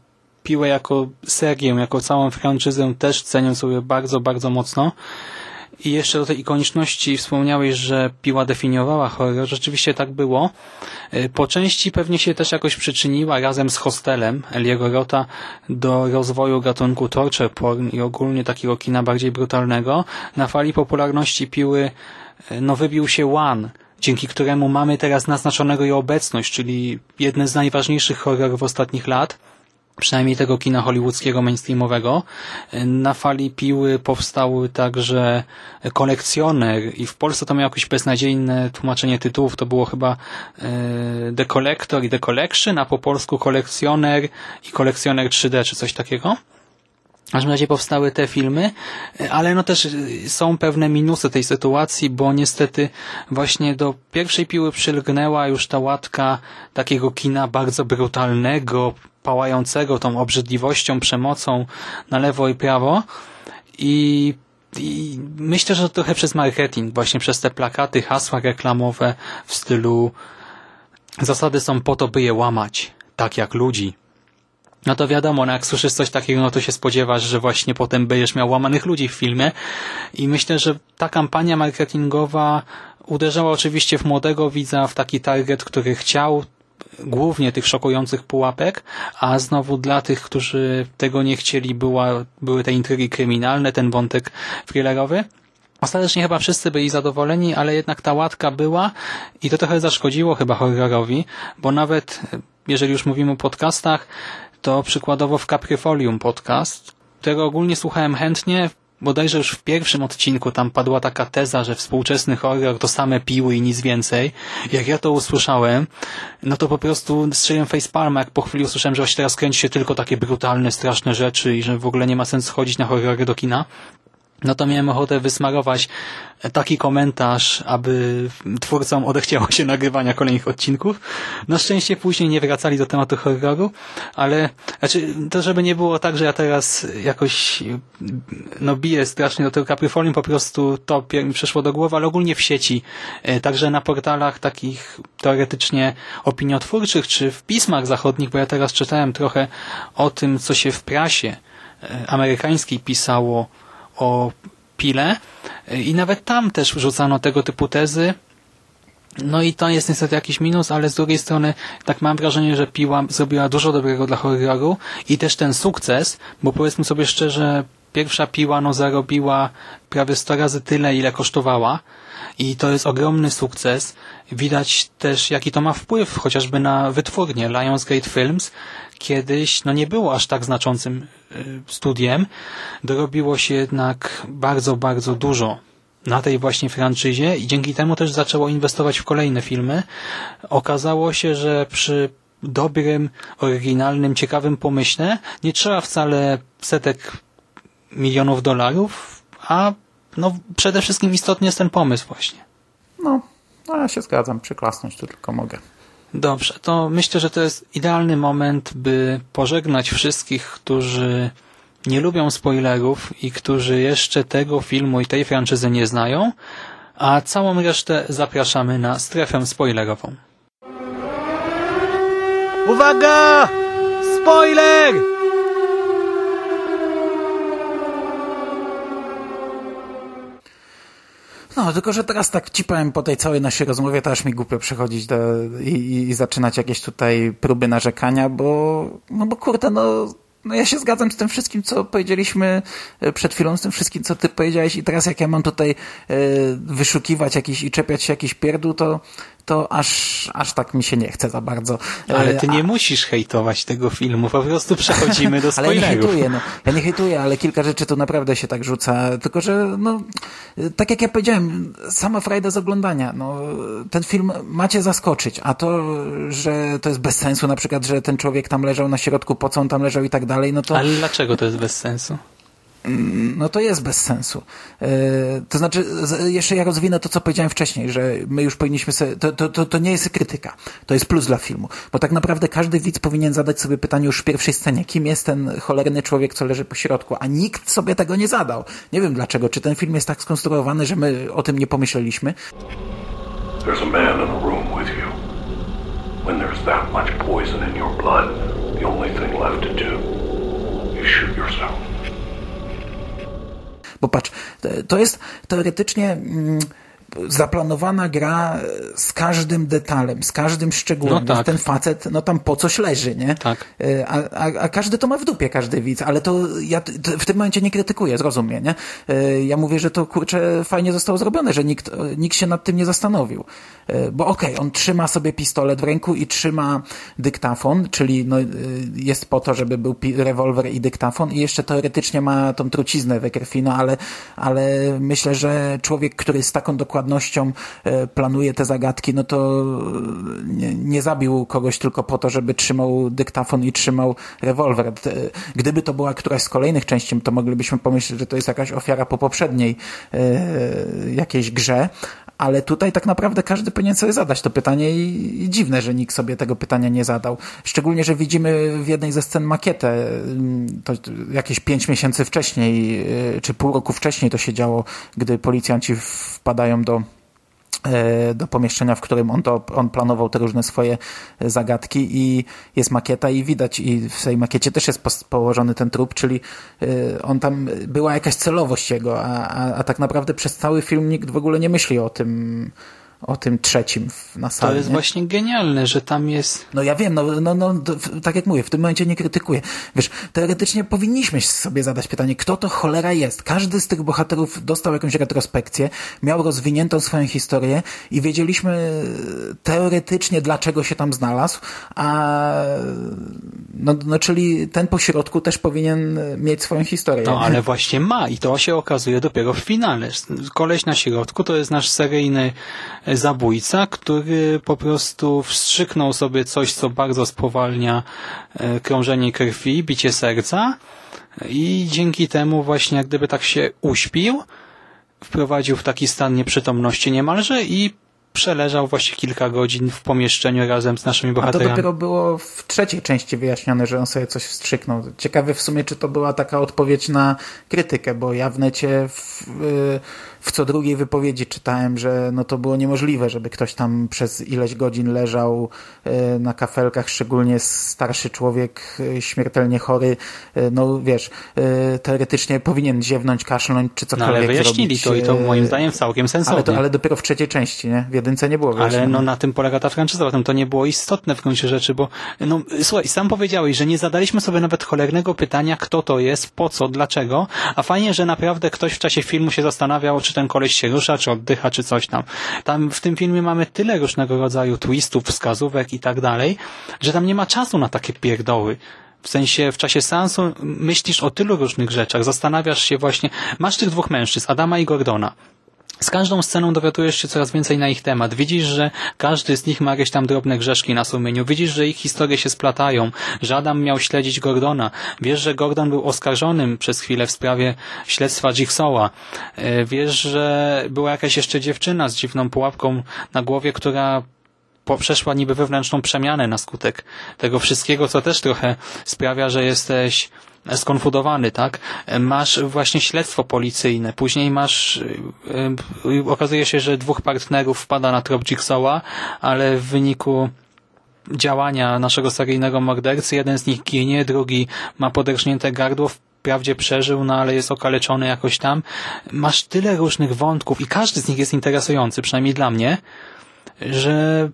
Speaker 2: Piłę jako serię, jako całą franczyzę też cenię sobie bardzo, bardzo mocno. I jeszcze do tej ikoniczności wspomniałeś, że piła definiowała horror. Rzeczywiście tak było. Y, po części pewnie się też jakoś przyczyniła razem z Hostelem Eliego Rota do rozwoju gatunku torture porn i ogólnie takiego kina bardziej brutalnego. Na fali popularności piły y, no wybił się One, dzięki któremu mamy teraz naznaczonego jej obecność, czyli jedne z najważniejszych horrorów ostatnich lat przynajmniej tego kina hollywoodzkiego, mainstreamowego. Na fali piły powstały także kolekcjoner i w Polsce to miało jakieś beznadziejne tłumaczenie tytułów, to było chyba e, The Collector i The Collection, a po polsku kolekcjoner i kolekcjoner 3D czy coś takiego. W każdym razie powstały te filmy, ale no też są pewne minusy tej sytuacji, bo niestety właśnie do pierwszej piły przylgnęła już ta łatka takiego kina bardzo brutalnego, pałającego tą obrzydliwością, przemocą na lewo i prawo. I i myślę, że to trochę przez marketing, właśnie przez te plakaty, hasła reklamowe w stylu zasady są po to, by je łamać, tak jak ludzi no to wiadomo, no jak słyszysz coś takiego, no to się spodziewasz, że właśnie potem będziesz miał łamanych ludzi w filmie i myślę, że ta kampania marketingowa uderzała oczywiście w młodego widza, w taki target, który chciał głównie tych szokujących pułapek, a znowu dla tych, którzy tego nie chcieli, była, były te intrygi kryminalne, ten wątek thrillerowy. Ostatecznie chyba wszyscy byli zadowoleni, ale jednak ta łatka była i to trochę zaszkodziło chyba horrorowi, bo nawet jeżeli już mówimy o podcastach, to przykładowo w Caprifolium podcast, którego ogólnie słuchałem chętnie, bodajże już w pierwszym odcinku tam padła taka teza, że współczesny horror to same piły i nic więcej. Jak ja to usłyszałem, no to po prostu strzeliłem facepalma, jak po chwili usłyszałem, że właśnie teraz kręci się tylko takie brutalne, straszne rzeczy i że w ogóle nie ma sensu chodzić na horrory do kina no to miałem ochotę wysmarować taki komentarz, aby twórcom odechciało się nagrywania kolejnych odcinków. Na szczęście później nie wracali do tematu horroru, ale znaczy, to żeby nie było tak, że ja teraz jakoś no biję strasznie do tego Caprifolium, po prostu to mi przeszło do głowy, ale ogólnie w sieci, e, także na portalach takich teoretycznie opiniotwórczych, czy w pismach zachodnich, bo ja teraz czytałem trochę o tym, co się w prasie e, amerykańskiej pisało o Pile i nawet tam też wrzucano tego typu tezy. No i to jest niestety jakiś minus, ale z drugiej strony tak mam wrażenie, że Piła zrobiła dużo dobrego dla horroru i też ten sukces, bo powiedzmy sobie szczerze, pierwsza Piła no zarobiła prawie 100 razy tyle, ile kosztowała i to jest ogromny sukces. Widać też, jaki to ma wpływ chociażby na wytwórnię Lionsgate Films, kiedyś no nie było aż tak znaczącym y, studiem, dorobiło się jednak bardzo, bardzo dużo na tej właśnie franczyzie i dzięki temu też zaczęło inwestować w kolejne filmy. Okazało się, że przy dobrym, oryginalnym, ciekawym pomyśle nie trzeba wcale setek milionów dolarów, a no przede wszystkim istotny jest ten pomysł właśnie.
Speaker 3: No, no ja się zgadzam, przyklasnąć tu tylko mogę.
Speaker 2: Dobrze, to myślę, że to jest idealny moment, by pożegnać wszystkich, którzy nie lubią spoilerów i którzy jeszcze tego filmu i tej franczyzy nie znają, a całą resztę zapraszamy na strefę spoilerową. Uwaga! Spoiler!
Speaker 3: No, tylko że teraz tak ci powiem po tej całej naszej rozmowie, to aż mi głupio przechodzić do, i, i zaczynać jakieś tutaj próby narzekania, bo, no bo kurde, no, no ja się zgadzam z tym wszystkim, co powiedzieliśmy e, przed chwilą, z tym wszystkim, co ty powiedziałeś i teraz jak ja mam tutaj e, wyszukiwać jakiś i czepiać się jakiś pierdół, to, to aż, aż tak mi się nie chce za bardzo.
Speaker 2: Ale ty
Speaker 3: E,
Speaker 2: nie musisz hejtować tego filmu, po prostu przechodzimy do
Speaker 3: ale ja nie
Speaker 2: spoilerów.
Speaker 3: hejtuję, no. Ja nie hejtuję, ale kilka rzeczy tu naprawdę się tak rzuca. Tylko, że no, tak jak ja powiedziałem, sama frajda z oglądania. No, ten film macie zaskoczyć, a to, że to jest bez sensu, na przykład, że ten człowiek tam leżał na środku, po co on tam leżał i tak dalej, no to,
Speaker 2: Ale dlaczego to jest bez sensu?
Speaker 3: No to jest bez sensu. E, to znaczy, jeszcze ja rozwinę to, co powiedziałem wcześniej, że my już powinniśmy sobie, to, to, to, to nie jest krytyka, to jest plus dla filmu, bo tak naprawdę każdy widz powinien zadać sobie pytanie już w pierwszej scenie, kim jest ten cholerny człowiek, co leży po środku, a nikt sobie tego nie zadał. Nie wiem dlaczego, czy ten film jest tak skonstruowany, że my o tym nie pomyśleliśmy,
Speaker 6: There's a man in the room with you. When there's that much poison in your blood, the only thing left to do is shoot yourself.
Speaker 3: Bo patrz, to- jest teoretycznie mm, zaplanowana gra z każdym detalem, z każdym szczegółem.
Speaker 2: No tak.
Speaker 3: Ten facet, no tam po coś leży, nie?
Speaker 2: Tak.
Speaker 3: E, A, a, a każdy to ma w dupie, każdy widz, ale to ja t- t- w tym momencie nie krytykuję, zrozumie, nie? E, Ja mówię, że to kurczę fajnie zostało zrobione, że nikt, e, nikt się nad tym nie zastanowił. E, Bo okej, on trzyma sobie pistolet w ręku i trzyma dyktafon, czyli no, e, jest po to, żeby był rewolwer i dyktafon i jeszcze teoretycznie ma tą truciznę we krwi, no ale, ale myślę, że człowiek, który z taką dokładnością e, planuje te zagadki, no to e, nie, nie zabił kogoś tylko po to, żeby trzymał dyktafon i trzymał rewolwer. Te- Gdyby to była któraś z kolejnych części, to moglibyśmy pomyśleć, że to jest jakaś ofiara po poprzedniej e, jakiejś grze, ale tutaj tak naprawdę każdy powinien sobie zadać to pytanie i, dziwne, że nikt sobie tego pytania nie zadał. Szczególnie, że widzimy w jednej ze scen makietę, mm, to jakieś pięć miesięcy wcześniej, y, czy pół roku wcześniej to się działo, gdy policjanci wpadają do do pomieszczenia, w którym on, to, on planował te różne swoje e, zagadki i jest makieta i widać i w tej makiecie też jest położony ten trup, czyli e, on tam, była jakaś celowość jego, a, a, a tak naprawdę przez cały film nikt w ogóle nie myśli o tym, o tym trzecim na sali.
Speaker 2: To jest
Speaker 3: nie?
Speaker 2: właśnie genialne, że tam jest
Speaker 3: No ja wiem, no, no, no tak jak mówię, w tym momencie nie krytykuję. Wiesz, teoretycznie powinniśmy sobie zadać pytanie, kto to cholera jest. Każdy z tych bohaterów dostał jakąś retrospekcję, miał rozwiniętą swoją historię i wiedzieliśmy e, teoretycznie, dlaczego się tam znalazł, a no, no czyli ten pośrodku też powinien mieć swoją historię.
Speaker 2: No, ale właśnie ma i to się okazuje dopiero w finale. Koleś na środku to jest nasz seryjny zabójca, który po prostu wstrzyknął sobie coś, co bardzo spowalnia e, krążenie krwi, bicie serca i dzięki temu właśnie jak gdyby tak się uśpił, wprowadził w taki stan nieprzytomności niemalże i przeleżał właśnie kilka godzin w pomieszczeniu razem z naszymi
Speaker 3: A to
Speaker 2: bohaterami.
Speaker 3: dopiero było w trzeciej części wyjaśnione, że on sobie coś wstrzyknął. Ciekawe w sumie, czy to była taka odpowiedź na krytykę, bo ja w necie w, y, w co drugiej wypowiedzi czytałem, że no to było niemożliwe, żeby ktoś tam przez ileś godzin leżał y, na kafelkach, szczególnie starszy człowiek, y, śmiertelnie chory. Y, No wiesz, teoretycznie powinien ziewnąć, kaszlnąć, czy
Speaker 2: No
Speaker 3: cokolwiek
Speaker 2: ale wyjaśnili
Speaker 3: zrobić.
Speaker 2: to i to moim zdaniem całkiem sensownie.
Speaker 3: ale, to, ale dopiero w trzeciej części, nie? W jedynce nie było
Speaker 2: Ale
Speaker 3: wyjaśnione.
Speaker 2: no na tym polega ta franczyza, zatem to nie było istotne w gruncie rzeczy, bo no słuchaj, sam powiedziałeś, że nie zadaliśmy sobie nawet cholernego pytania, kto to jest, po co, dlaczego, a fajnie, że naprawdę ktoś w czasie filmu się zastanawiał, czy ten koleś się rusza, czy oddycha, czy coś tam. Tam w tym filmie mamy tyle różnego rodzaju twistów, wskazówek i tak dalej, że tam nie ma czasu na takie pierdoły. W sensie w czasie seansu myślisz o tylu różnych rzeczach, zastanawiasz się właśnie, masz tych dwóch mężczyzn, Adama i Gordona. Z każdą sceną dowiadujesz się coraz więcej na ich temat. Widzisz, że każdy z nich ma jakieś tam drobne grzeszki na sumieniu. Widzisz, że ich historie się splatają, że Adam miał śledzić Gordona. Wiesz, że Gordon był oskarżonym przez chwilę w sprawie śledztwa Jigsaw'a. E, Wiesz, że była jakaś jeszcze dziewczyna z dziwną pułapką na głowie, która przeszła niby wewnętrzną przemianę na skutek tego wszystkiego, co też trochę sprawia, że jesteś skonfudowany, tak? Masz właśnie śledztwo policyjne, później masz, y, okazuje się, że dwóch partnerów wpada na trop Jigsaw'a, ale w wyniku działania naszego seryjnego mordercy, jeden z nich ginie, drugi ma poderżnięte gardło, wprawdzie przeżył, no ale jest okaleczony jakoś tam. Masz tyle różnych wątków i każdy z nich jest interesujący, przynajmniej dla mnie, że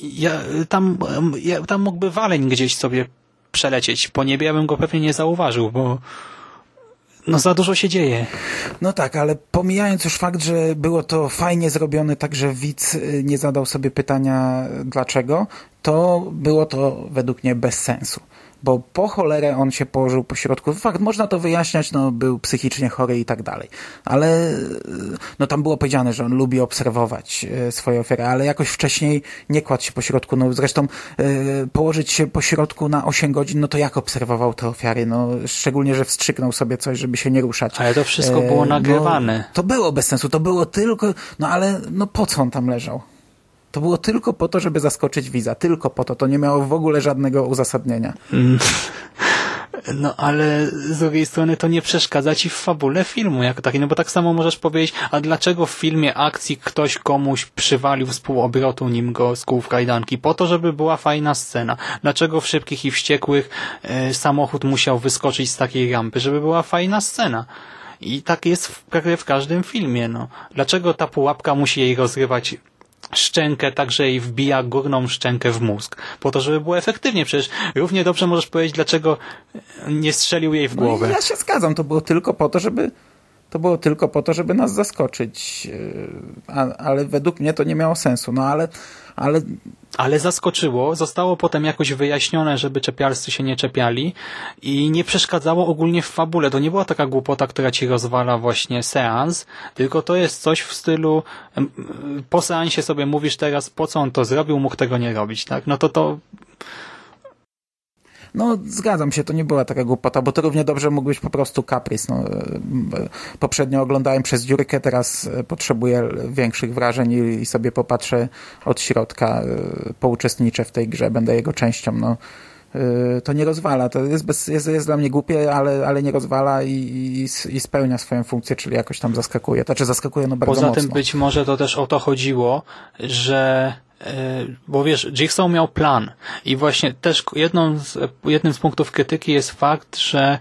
Speaker 2: ja, tam, ja, tam mógłby waleń gdzieś sobie przelecieć po niebie, ja bym go pewnie nie zauważył, bo no za dużo się dzieje.
Speaker 3: No tak, ale pomijając już fakt, że było to fajnie zrobione, tak że widz y, nie zadał sobie pytania dlaczego, to było to według mnie bez sensu. Bo po cholerę on się położył po środku. Fakt, można to wyjaśniać, no był psychicznie chory i tak dalej. Ale y, no tam było powiedziane, że on lubi obserwować y, swoje ofiary, ale jakoś wcześniej nie kładł się po środku. No zresztą y, położyć się po środku na 8 godzin, no to jak obserwował te ofiary? No szczególnie, że wstrzyknął sobie coś, żeby się nie ruszać.
Speaker 2: Ale to wszystko
Speaker 3: E,
Speaker 2: było
Speaker 3: no,
Speaker 2: nagrywane.
Speaker 3: to było bez sensu, to było tylko, no ale no po co on tam leżał? To było tylko po to, żeby zaskoczyć widza, tylko po to. To nie miało w ogóle żadnego uzasadnienia.
Speaker 2: No ale z drugiej strony to nie przeszkadza ci w fabule filmu jako takiej, no bo tak samo możesz powiedzieć, a dlaczego w filmie akcji ktoś komuś przywalił z półobrotu, nim go skuł w kajdanki? Po to, żeby była fajna scena. Dlaczego w Szybkich i Wściekłych e, samochód musiał wyskoczyć z takiej rampy? Żeby była fajna scena. I tak jest prawie w każdym filmie, no. Dlaczego ta pułapka musi jej rozrywać szczękę, tak że jej wbija górną szczękę w mózg. Po to, żeby było efektywnie. Przecież równie dobrze możesz powiedzieć, dlaczego nie strzelił jej w
Speaker 3: No i
Speaker 2: głowę.
Speaker 3: ja się zgadzam, to było tylko po to, żeby to było tylko po to, żeby nas zaskoczyć. Yy, A, ale według mnie to nie miało sensu. No ale, ale
Speaker 2: Ale zaskoczyło, zostało potem jakoś wyjaśnione, żeby czepialscy się nie czepiali i nie przeszkadzało ogólnie w fabule. To nie była taka głupota, która ci rozwala właśnie seans, tylko to jest coś w stylu po seansie sobie mówisz teraz, po co on to zrobił, mógł tego nie robić, tak? No to to
Speaker 3: No, zgadzam się, to nie była taka głupota, bo to równie dobrze mógł być po prostu kaprys. No, poprzednio oglądałem przez dziurkę, teraz e, potrzebuję większych wrażeń i, sobie popatrzę od środka, e, pouczestniczę w tej grze, będę jego częścią. No, e, to nie rozwala, to jest, bez, jest, jest dla mnie głupie, ale, ale nie rozwala i, i, i spełnia swoją funkcję, czyli jakoś tam zaskakuje. Znaczy zaskakuje no bardzo
Speaker 2: Poza
Speaker 3: mocno.
Speaker 2: tym być może to też o to chodziło, że bo wiesz, Jigsaw miał plan i właśnie też jedną z, jednym z punktów krytyki jest fakt, że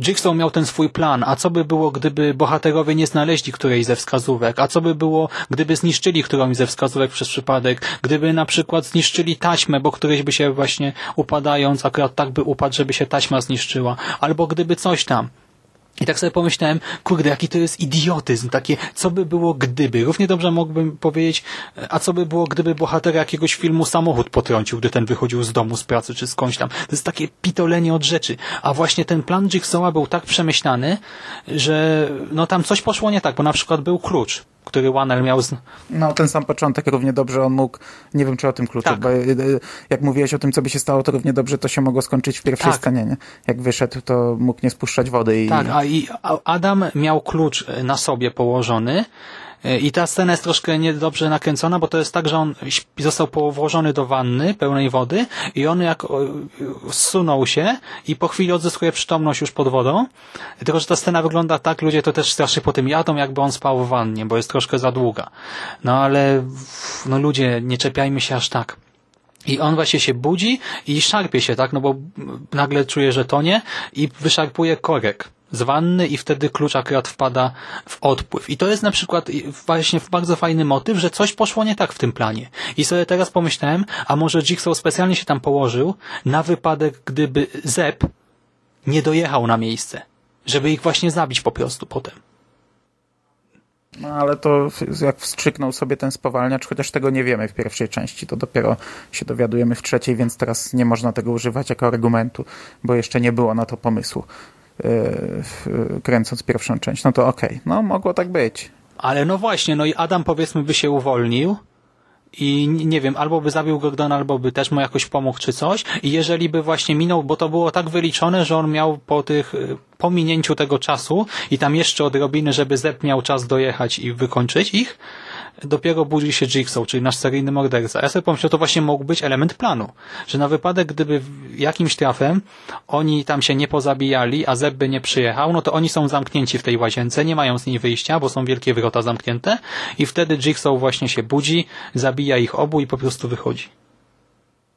Speaker 2: Jigsaw miał ten swój plan, a co by było, gdyby bohaterowie nie znaleźli którejś ze wskazówek, a co by było, gdyby zniszczyli którąś ze wskazówek przez przypadek, gdyby na przykład zniszczyli taśmę, bo któryś by się właśnie upadając, akurat tak by upadł, żeby się taśma zniszczyła, albo gdyby coś tam. I tak sobie pomyślałem, kurde, jaki to jest idiotyzm, takie, co by było gdyby. Równie dobrze mógłbym powiedzieć, a co by było, gdyby bohater jakiegoś filmu samochód potrącił, gdy ten wychodził z domu, z pracy czy skądś tam. To jest takie pitolenie od rzeczy. A właśnie ten plan Jigsaw'a był tak przemyślany, że no tam coś poszło nie tak, bo na przykład był klucz, który Wanel miał z...
Speaker 3: No, ten sam początek równie dobrze on mógł, nie wiem czy o tym kluczu,
Speaker 2: Tak.
Speaker 3: bo y, y, jak mówiłeś o tym, co by się stało, to równie dobrze to się mogło skończyć w pierwszej
Speaker 2: Tak.
Speaker 3: scenie, nie? Jak wyszedł, to mógł nie spuszczać wody i...
Speaker 2: Tak, a i Adam miał klucz e, na sobie położony i ta scena jest troszkę niedobrze nakręcona, bo to jest tak, że on został po- włożony do wanny pełnej wody i on jak o, zsunął się i po chwili odzyskuje przytomność już pod wodą. Tylko, że ta scena wygląda tak, ludzie to też strasznie po tym jadą, jakby on spał w wannie, bo jest troszkę za długa. No ale no ludzie, nie czepiajmy się aż tak. I on właśnie się budzi i szarpie się, tak, no bo nagle czuje, że tonie i wyszarpuje korek z wanny i wtedy klucz akurat wpada w odpływ. I to jest na przykład właśnie bardzo fajny motyw, że coś poszło nie tak w tym planie. I sobie teraz pomyślałem, a może Jigsaw specjalnie się tam położył na wypadek, gdyby Zep nie dojechał na miejsce, żeby ich właśnie zabić po prostu potem.
Speaker 3: No ale to jak wstrzyknął sobie ten spowalniacz, chociaż tego nie wiemy w pierwszej części, to dopiero się dowiadujemy w trzeciej, więc teraz nie można tego używać jako argumentu, bo jeszcze nie było na to pomysłu. Yy, w- kręcąc pierwszą część, no to okej, no mogło tak być.
Speaker 2: Ale no właśnie, no i Adam powiedzmy by się uwolnił i nie wiem, albo by zabił Gordona, albo by też mu jakoś pomógł czy coś. I jeżeli by właśnie minął, bo to było tak wyliczone, że on miał po tych, y, po minięciu tego czasu i tam jeszcze odrobiny, żeby Zep miał czas dojechać i wykończyć ich, dopiero budzi się Jigsaw, czyli nasz seryjny morderca. Ja sobie pomyślałem, to właśnie mógł być element planu, że na wypadek, gdyby jakimś trafem oni tam się nie pozabijali, a Zeb by nie przyjechał, no to oni są zamknięci w tej łazience, nie mają z niej wyjścia, bo są wielkie wrota zamknięte i wtedy Jigsaw właśnie się budzi, zabija ich obu i po prostu wychodzi.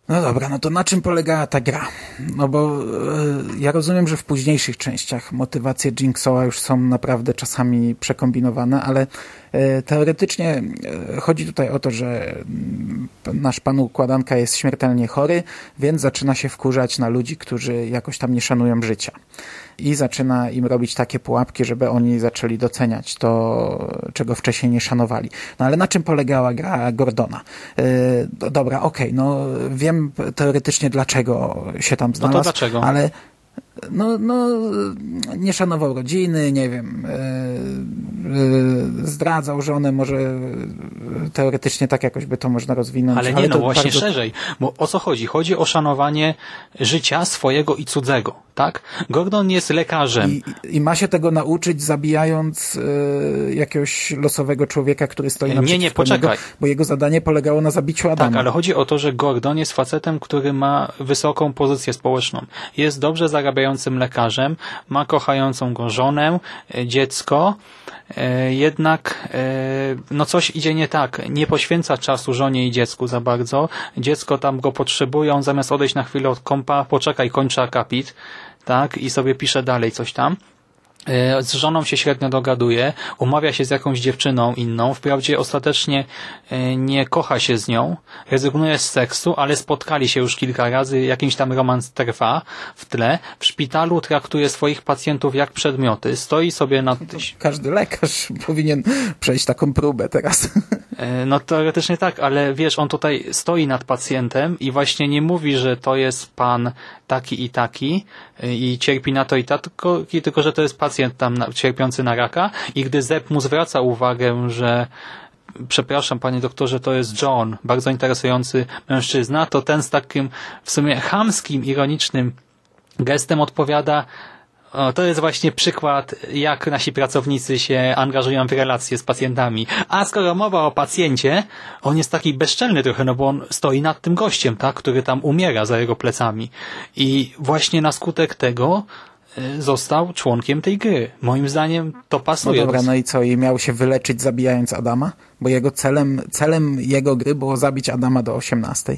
Speaker 3: No dobra, no to na czym polegała ta gra? No bo e, ja rozumiem, że w późniejszych częściach motywacje Jinksoa już są naprawdę czasami przekombinowane, ale e, teoretycznie e, chodzi tutaj o to, że mm, nasz pan układanka jest śmiertelnie chory, więc zaczyna się wkurzać na ludzi, którzy jakoś tam nie szanują życia. I zaczyna im robić takie pułapki, żeby oni zaczęli doceniać to, czego wcześniej nie szanowali. No ale na czym polegała gra Gordona? Yy, dobra, okej, okay, no wiem teoretycznie dlaczego się tam znalazł,
Speaker 2: no to dlaczego?
Speaker 3: ale no, no, nie szanował rodziny, nie wiem, yy, yy, zdradzał żonę, może teoretycznie tak jakoś by to można rozwinąć.
Speaker 2: Ale nie, ale no właśnie bardzo... szerzej, bo o co chodzi? Chodzi o szanowanie życia swojego i cudzego, tak? Gordon jest lekarzem.
Speaker 3: I, i ma się tego nauczyć zabijając yy, jakiegoś losowego człowieka, który stoi na
Speaker 2: Nie, nie, poczekaj.
Speaker 3: Niego, bo jego zadanie polegało na zabiciu Adama.
Speaker 2: Tak, ale chodzi o to, że Gordon jest facetem, który ma wysoką pozycję społeczną. Jest dobrze zarabiający lekarzem, ma kochającą go żonę, e, dziecko, e, jednak e, no coś idzie nie tak. Nie poświęca czasu żonie i dziecku za bardzo. Dziecko tam go potrzebuje, on zamiast odejść na chwilę od kompa, poczekaj, kończy akapit, tak, i sobie pisze dalej coś tam. E, z żoną się średnio dogaduje, umawia się z jakąś dziewczyną inną, wprawdzie ostatecznie e, nie kocha się z nią, rezygnuje z seksu, ale spotkali się już kilka razy, jakiś tam romans trwa w tle. W szpitalu traktuje swoich pacjentów jak przedmioty, stoi sobie nad...
Speaker 3: Każdy lekarz powinien przejść taką próbę teraz.
Speaker 2: E, no teoretycznie tak, ale wiesz, on tutaj stoi nad pacjentem i właśnie nie mówi, że to jest pan taki i taki i cierpi na to i tak, tylko, tylko że to jest pacjent tam cierpiący na raka. I gdy Zep mu zwraca uwagę, że przepraszam panie doktorze, to jest John, bardzo interesujący mężczyzna, to ten z takim w sumie chamskim, ironicznym gestem odpowiada o, to jest właśnie przykład, jak nasi pracownicy się angażują w relacje z pacjentami. A skoro mowa o pacjencie, on jest taki bezczelny trochę, no bo on stoi nad tym gościem, tak, który tam umiera za jego plecami. I właśnie na skutek tego y, został członkiem tej gry. Moim zdaniem to pasuje.
Speaker 3: No dobra, no i co? I miał się wyleczyć zabijając Adama? Bo jego celem, celem jego gry było zabić Adama do 18.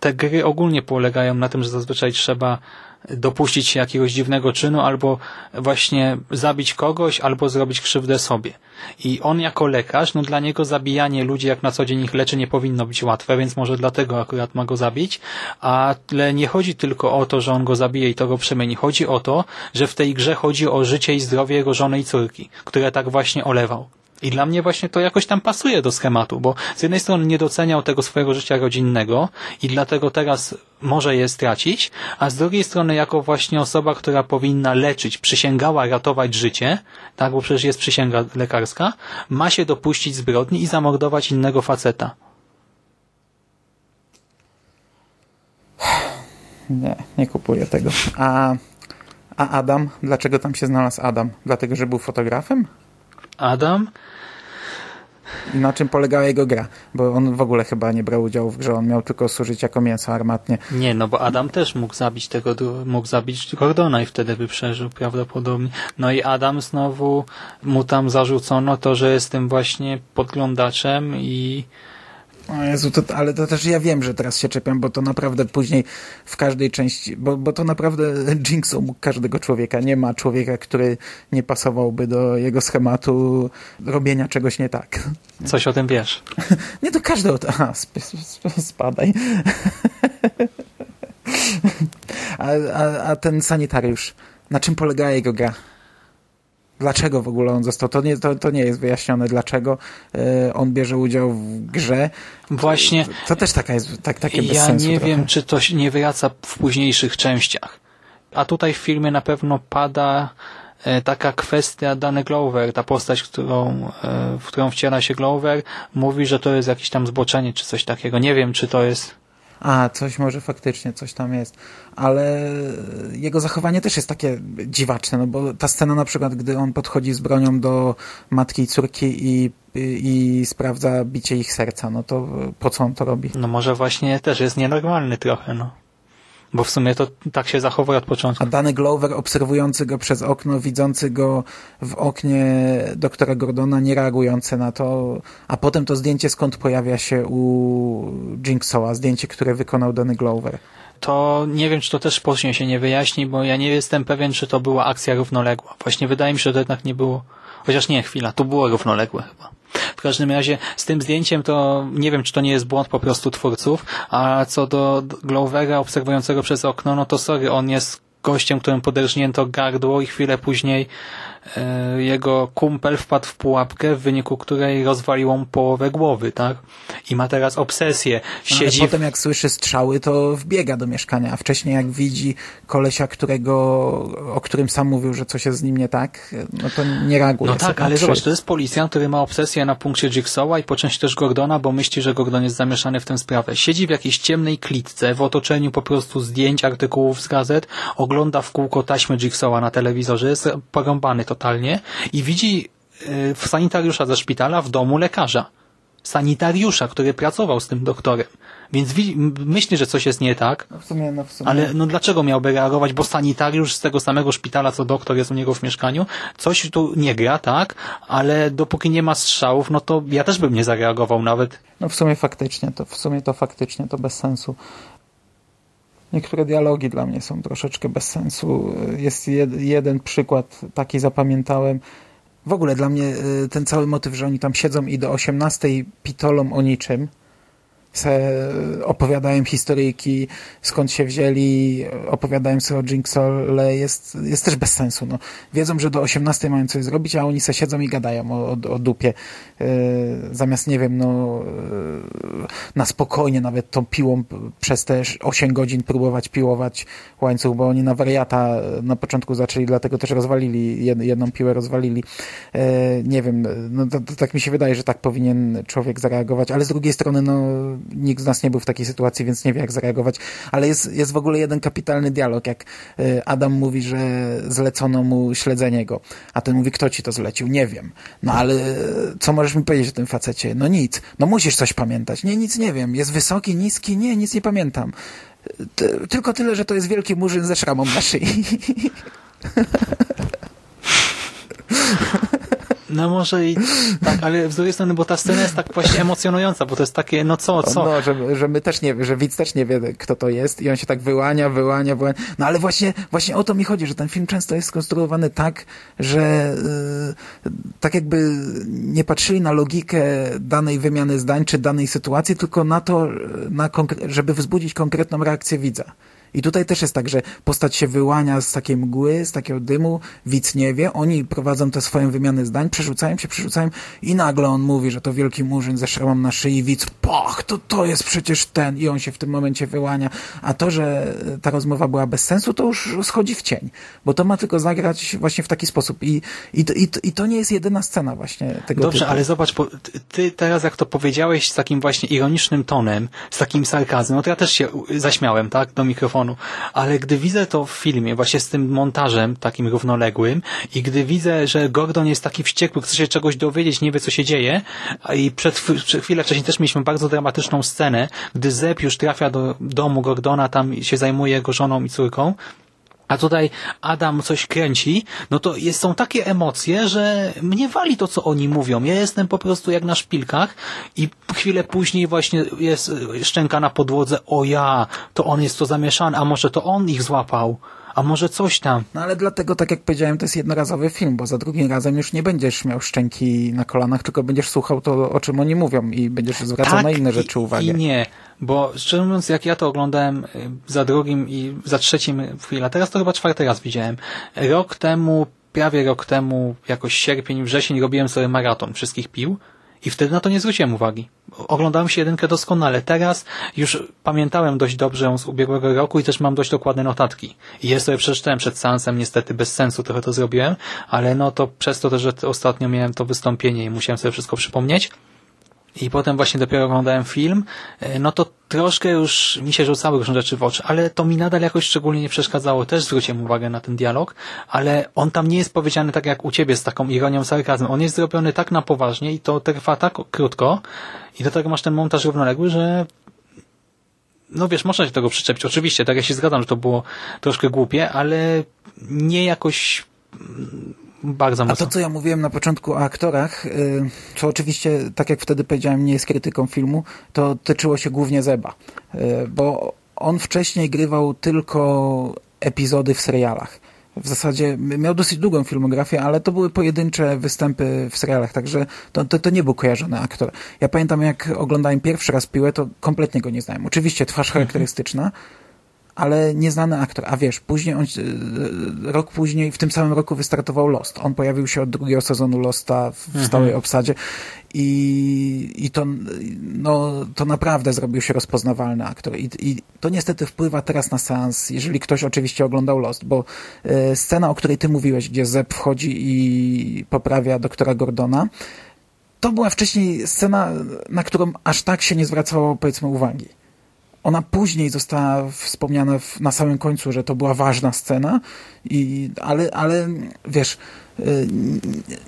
Speaker 2: Te gry ogólnie polegają na tym, że zazwyczaj trzeba dopuścić się jakiegoś dziwnego czynu, albo właśnie zabić kogoś, albo zrobić krzywdę sobie. I on jako lekarz, no dla niego zabijanie ludzi, jak na co dzień ich leczy, nie powinno być łatwe, więc może dlatego akurat ma go zabić, ale nie chodzi tylko o to, że on go zabije i to go przemieni. Chodzi o to, że w tej grze chodzi o życie i zdrowie jego żony i córki, które tak właśnie olewał. I dla mnie właśnie to jakoś tam pasuje do schematu, bo z jednej strony nie doceniał tego swojego życia rodzinnego i dlatego teraz może je stracić, a z drugiej strony jako właśnie osoba, która powinna leczyć, przysięgała ratować życie, tak, bo przecież jest przysięga lekarska, ma się dopuścić zbrodni i zamordować innego faceta.
Speaker 3: Nie, nie kupuję tego. A, a Adam? Dlaczego tam się znalazł Adam? Dlatego, że był fotografem?
Speaker 2: Adam?
Speaker 3: Na czym polegała jego gra? Bo on w ogóle chyba nie brał udziału w grze, on miał tylko służyć jako mięso armatnie.
Speaker 2: Nie, no bo Adam też mógł zabić tego, mógł zabić Gordona i wtedy by przeżył prawdopodobnie. No i Adam znowu mu tam zarzucono to, że jest tym właśnie podglądaczem i
Speaker 3: o Jezu, to, ale to też ja wiem, że teraz się czepiam, bo to naprawdę później w każdej części, bo, bo to naprawdę Jinx mógł każdego człowieka. Nie ma człowieka, który nie pasowałby do jego schematu robienia czegoś nie tak.
Speaker 2: Coś o tym wiesz.
Speaker 3: nie, to każdy o to... Aha, sp sp spadaj. a, a, a ten sanitariusz, na czym polegała jego gra? Dlaczego w ogóle on został. To nie, to, to nie jest wyjaśnione, dlaczego y, on bierze udział w grze.
Speaker 2: Właśnie.
Speaker 3: To, to też taka jest, tak, takie bez
Speaker 2: Ja nie
Speaker 3: trochę.
Speaker 2: wiem, czy to nie wraca w późniejszych częściach. A tutaj w filmie na pewno pada e, taka kwestia Dany Glover, ta postać, którą, e, w którą wciela się Glover, mówi, że to jest jakieś tam zboczenie, czy coś takiego. Nie wiem, czy to jest
Speaker 3: a, coś może faktycznie, coś tam jest. Ale jego zachowanie też jest takie dziwaczne, no bo ta scena na przykład, gdy on podchodzi z bronią do matki i córki i, i, sprawdza bicie ich serca, no to po co on to robi?
Speaker 2: No może właśnie też jest nienormalny trochę, no. Bo w sumie to tak się zachowuje od początku.
Speaker 3: A Dany Glover obserwujący go przez okno, widzący go w oknie doktora Gordona, nie reagujący na to, a potem to zdjęcie skąd pojawia się u Jinksoa, zdjęcie, które wykonał Dany Glover.
Speaker 2: To nie wiem, czy to też później się nie wyjaśni, bo ja nie jestem pewien, czy to była akcja równoległa. Właśnie wydaje mi się, że to jednak nie było, chociaż nie, chwila, to było równoległe chyba. W każdym razie z tym zdjęciem to nie wiem, czy to nie jest błąd po prostu twórców, a co do Glovera obserwującego przez okno, no to sorry, on jest gościem, którym poderżnięto gardło i chwilę później jego kumpel wpadł w pułapkę, w wyniku której rozwaliło mu połowę głowy, tak? I ma teraz obsesję.
Speaker 3: No,
Speaker 2: Siedzi
Speaker 3: ale potem jak słyszy strzały, to wbiega do mieszkania, a wcześniej jak widzi kolesia, którego, o którym sam mówił, że coś jest z nim nie tak, no to nie reaguje.
Speaker 2: No tak, ale zobacz, to jest policjant, który ma obsesję na punkcie Jigsaw'a i po części też Gordona, bo myśli, że Gordon jest zamieszany w tę sprawę. Siedzi w jakiejś ciemnej klitce, w otoczeniu po prostu zdjęć, artykułów z gazet, ogląda w kółko taśmy Jigsaw'a na telewizorze, jest porąbany totalnie i widzi y, w sanitariusza ze szpitala w domu lekarza. Sanitariusza, który pracował z tym doktorem. Więc myśli, że coś jest nie tak,
Speaker 3: No w sumie, no w sumie.
Speaker 2: ale no dlaczego miałby reagować, bo sanitariusz z tego samego szpitala, co doktor jest u niego w mieszkaniu, coś tu nie gra, tak, ale dopóki nie ma strzałów, no to ja też bym nie zareagował nawet.
Speaker 3: No w sumie faktycznie, to w sumie to faktycznie, to bez sensu. Niektóre dialogi dla mnie są troszeczkę bez sensu. Jest jed, jeden przykład, taki zapamiętałem. W ogóle dla mnie y, ten cały motyw, że oni tam siedzą i do 18 pitolą o niczym, opowiadają historyjki, skąd się wzięli, opowiadają sobie o Jinxole, jest, jest też bez sensu. No. Wiedzą, że do 18 mają coś zrobić, a oni se siedzą i gadają o, o, o dupie. Yy, zamiast, nie wiem, no yy, na spokojnie nawet tą piłą przez te 8 godzin próbować piłować łańcuch, bo oni na wariata na początku zaczęli, dlatego też rozwalili, jed, jedną piłę rozwalili. Yy, nie wiem, no to, to tak mi się wydaje, że tak powinien człowiek zareagować, ale z drugiej strony, no nikt z nas nie był w takiej sytuacji, więc nie wie jak zareagować, ale jest, jest w ogóle jeden kapitalny dialog, jak y, Adam mówi, że zlecono mu śledzenie go, a ten mówi, kto ci to zlecił? Nie wiem. No ale y, co możesz mi powiedzieć o tym facecie? No nic. No musisz coś pamiętać. Nie, nic nie wiem. Jest wysoki, niski? Nie, nic nie pamiętam. Ty, tylko tyle, że to jest wielki murzyn ze szramą na szyi.
Speaker 2: No może i tak, ale z drugiej strony, bo ta scena jest tak właśnie emocjonująca, bo to jest takie, no co, co?
Speaker 3: No, że, że my też nie, że widz też nie wie, kto to jest i on się tak wyłania, wyłania, wyłania. No ale właśnie, właśnie o to mi chodzi, że ten film często jest skonstruowany tak, że yy, tak jakby nie patrzyli na logikę danej wymiany zdań czy danej sytuacji, tylko na to, na konkre- żeby wzbudzić konkretną reakcję widza. I tutaj też jest tak, że postać się wyłania z takiej mgły, z takiego dymu, widz nie wie, oni prowadzą te swoje wymiany zdań, przerzucają się, przerzucają i nagle on mówi, że to wielki murzyn ze szramą na szyi, widz, pach, to to jest przecież ten i on się w tym momencie wyłania. A to, że ta rozmowa była bez sensu, to już schodzi w cień, bo to ma tylko zagrać właśnie w taki sposób i, i, to- i, i to nie jest jedyna scena właśnie tego
Speaker 2: Dobrze,
Speaker 3: typu.
Speaker 2: ale zobacz, bo ty- teraz jak to powiedziałeś z takim właśnie ironicznym tonem, z takim sarkazmem, no to ja też się zaśmiałem, tak, do mikrofonu, ale gdy widzę to w filmie, właśnie z tym montażem takim równoległym i gdy widzę, że Gordon jest taki wściekły, chce się czegoś dowiedzieć, nie wie co się dzieje i przed, przed chwilę wcześniej też mieliśmy bardzo dramatyczną scenę, gdy Zeb już trafia do domu Gordona, tam się zajmuje jego żoną i córką, a tutaj Adam coś kręci, no to jest, są takie emocje, że mnie wali to, co oni mówią. Ja jestem po prostu jak na szpilkach i chwilę później właśnie jest y, szczęka na podłodze, o ja, to on jest to zamieszany, a może to on ich złapał, a może coś tam.
Speaker 3: No ale dlatego, tak jak powiedziałem, to jest jednorazowy film, bo za drugim razem już nie będziesz miał szczęki na kolanach, tylko będziesz słuchał to, o czym oni mówią i będziesz zwracał na inne rzeczy
Speaker 2: Tak i,
Speaker 3: uwagę.
Speaker 2: I nie, bo szczerze mówiąc, jak ja to oglądałem y, za drugim i za trzecim chwila, teraz to chyba czwarty raz widziałem. Rok temu, prawie rok temu, jakoś sierpień, wrzesień robiłem sobie maraton wszystkich pił i wtedy na to nie zwróciłem uwagi. Oglądałem się jedynkę doskonale. Teraz już pamiętałem dość dobrze ją z ubiegłego roku i też mam dość dokładne notatki. I je sobie przeczytałem przed seansem, niestety bez sensu trochę to zrobiłem, ale no to przez to też, że ostatnio miałem to wystąpienie i musiałem sobie wszystko przypomnieć i potem właśnie dopiero oglądałem film, e, no to troszkę już mi się rzucały różne rzeczy w oczy, ale to mi nadal jakoś szczególnie nie przeszkadzało. Też zwróciłem uwagę na ten dialog, ale on tam nie jest powiedziany tak jak u ciebie z taką ironią, sarkazmem. On jest zrobiony tak na poważnie i to trwa tak krótko i do tego masz ten montaż równoległy, że no wiesz, można się tego przyczepić. Oczywiście, tak ja się zgadzam, że to było troszkę głupie, ale nie jakoś bardzo
Speaker 3: A
Speaker 2: mocno.
Speaker 3: to, co ja mówiłem na początku o aktorach, y, co oczywiście, tak jak wtedy powiedziałem, nie jest krytyką filmu, to tyczyło się głównie Zeba. Y, Bo on wcześniej grywał tylko epizody w serialach. W zasadzie miał dosyć długą filmografię, ale to były pojedyncze występy w serialach, także to, to, to nie był kojarzony aktor. Ja pamiętam, jak oglądałem pierwszy raz Piłę, to kompletnie go nie znałem. Oczywiście twarz charakterystyczna, ale nieznany aktor. A wiesz, później on, e, rok później, w tym samym roku wystartował Lost. On pojawił się od drugiego sezonu Losta w, w stałej obsadzie i, i to, no, to naprawdę zrobił się rozpoznawalny aktor. I, I to niestety wpływa teraz na seans, jeżeli ktoś oczywiście oglądał Lost, bo e, scena, o której ty mówiłeś, gdzie Zeb wchodzi i poprawia doktora Gordona, to była wcześniej scena, na którą aż tak się nie zwracało, powiedzmy, uwagi. Ona później została wspomniana w, na samym końcu, że to była ważna scena, i, ale, ale wiesz, y,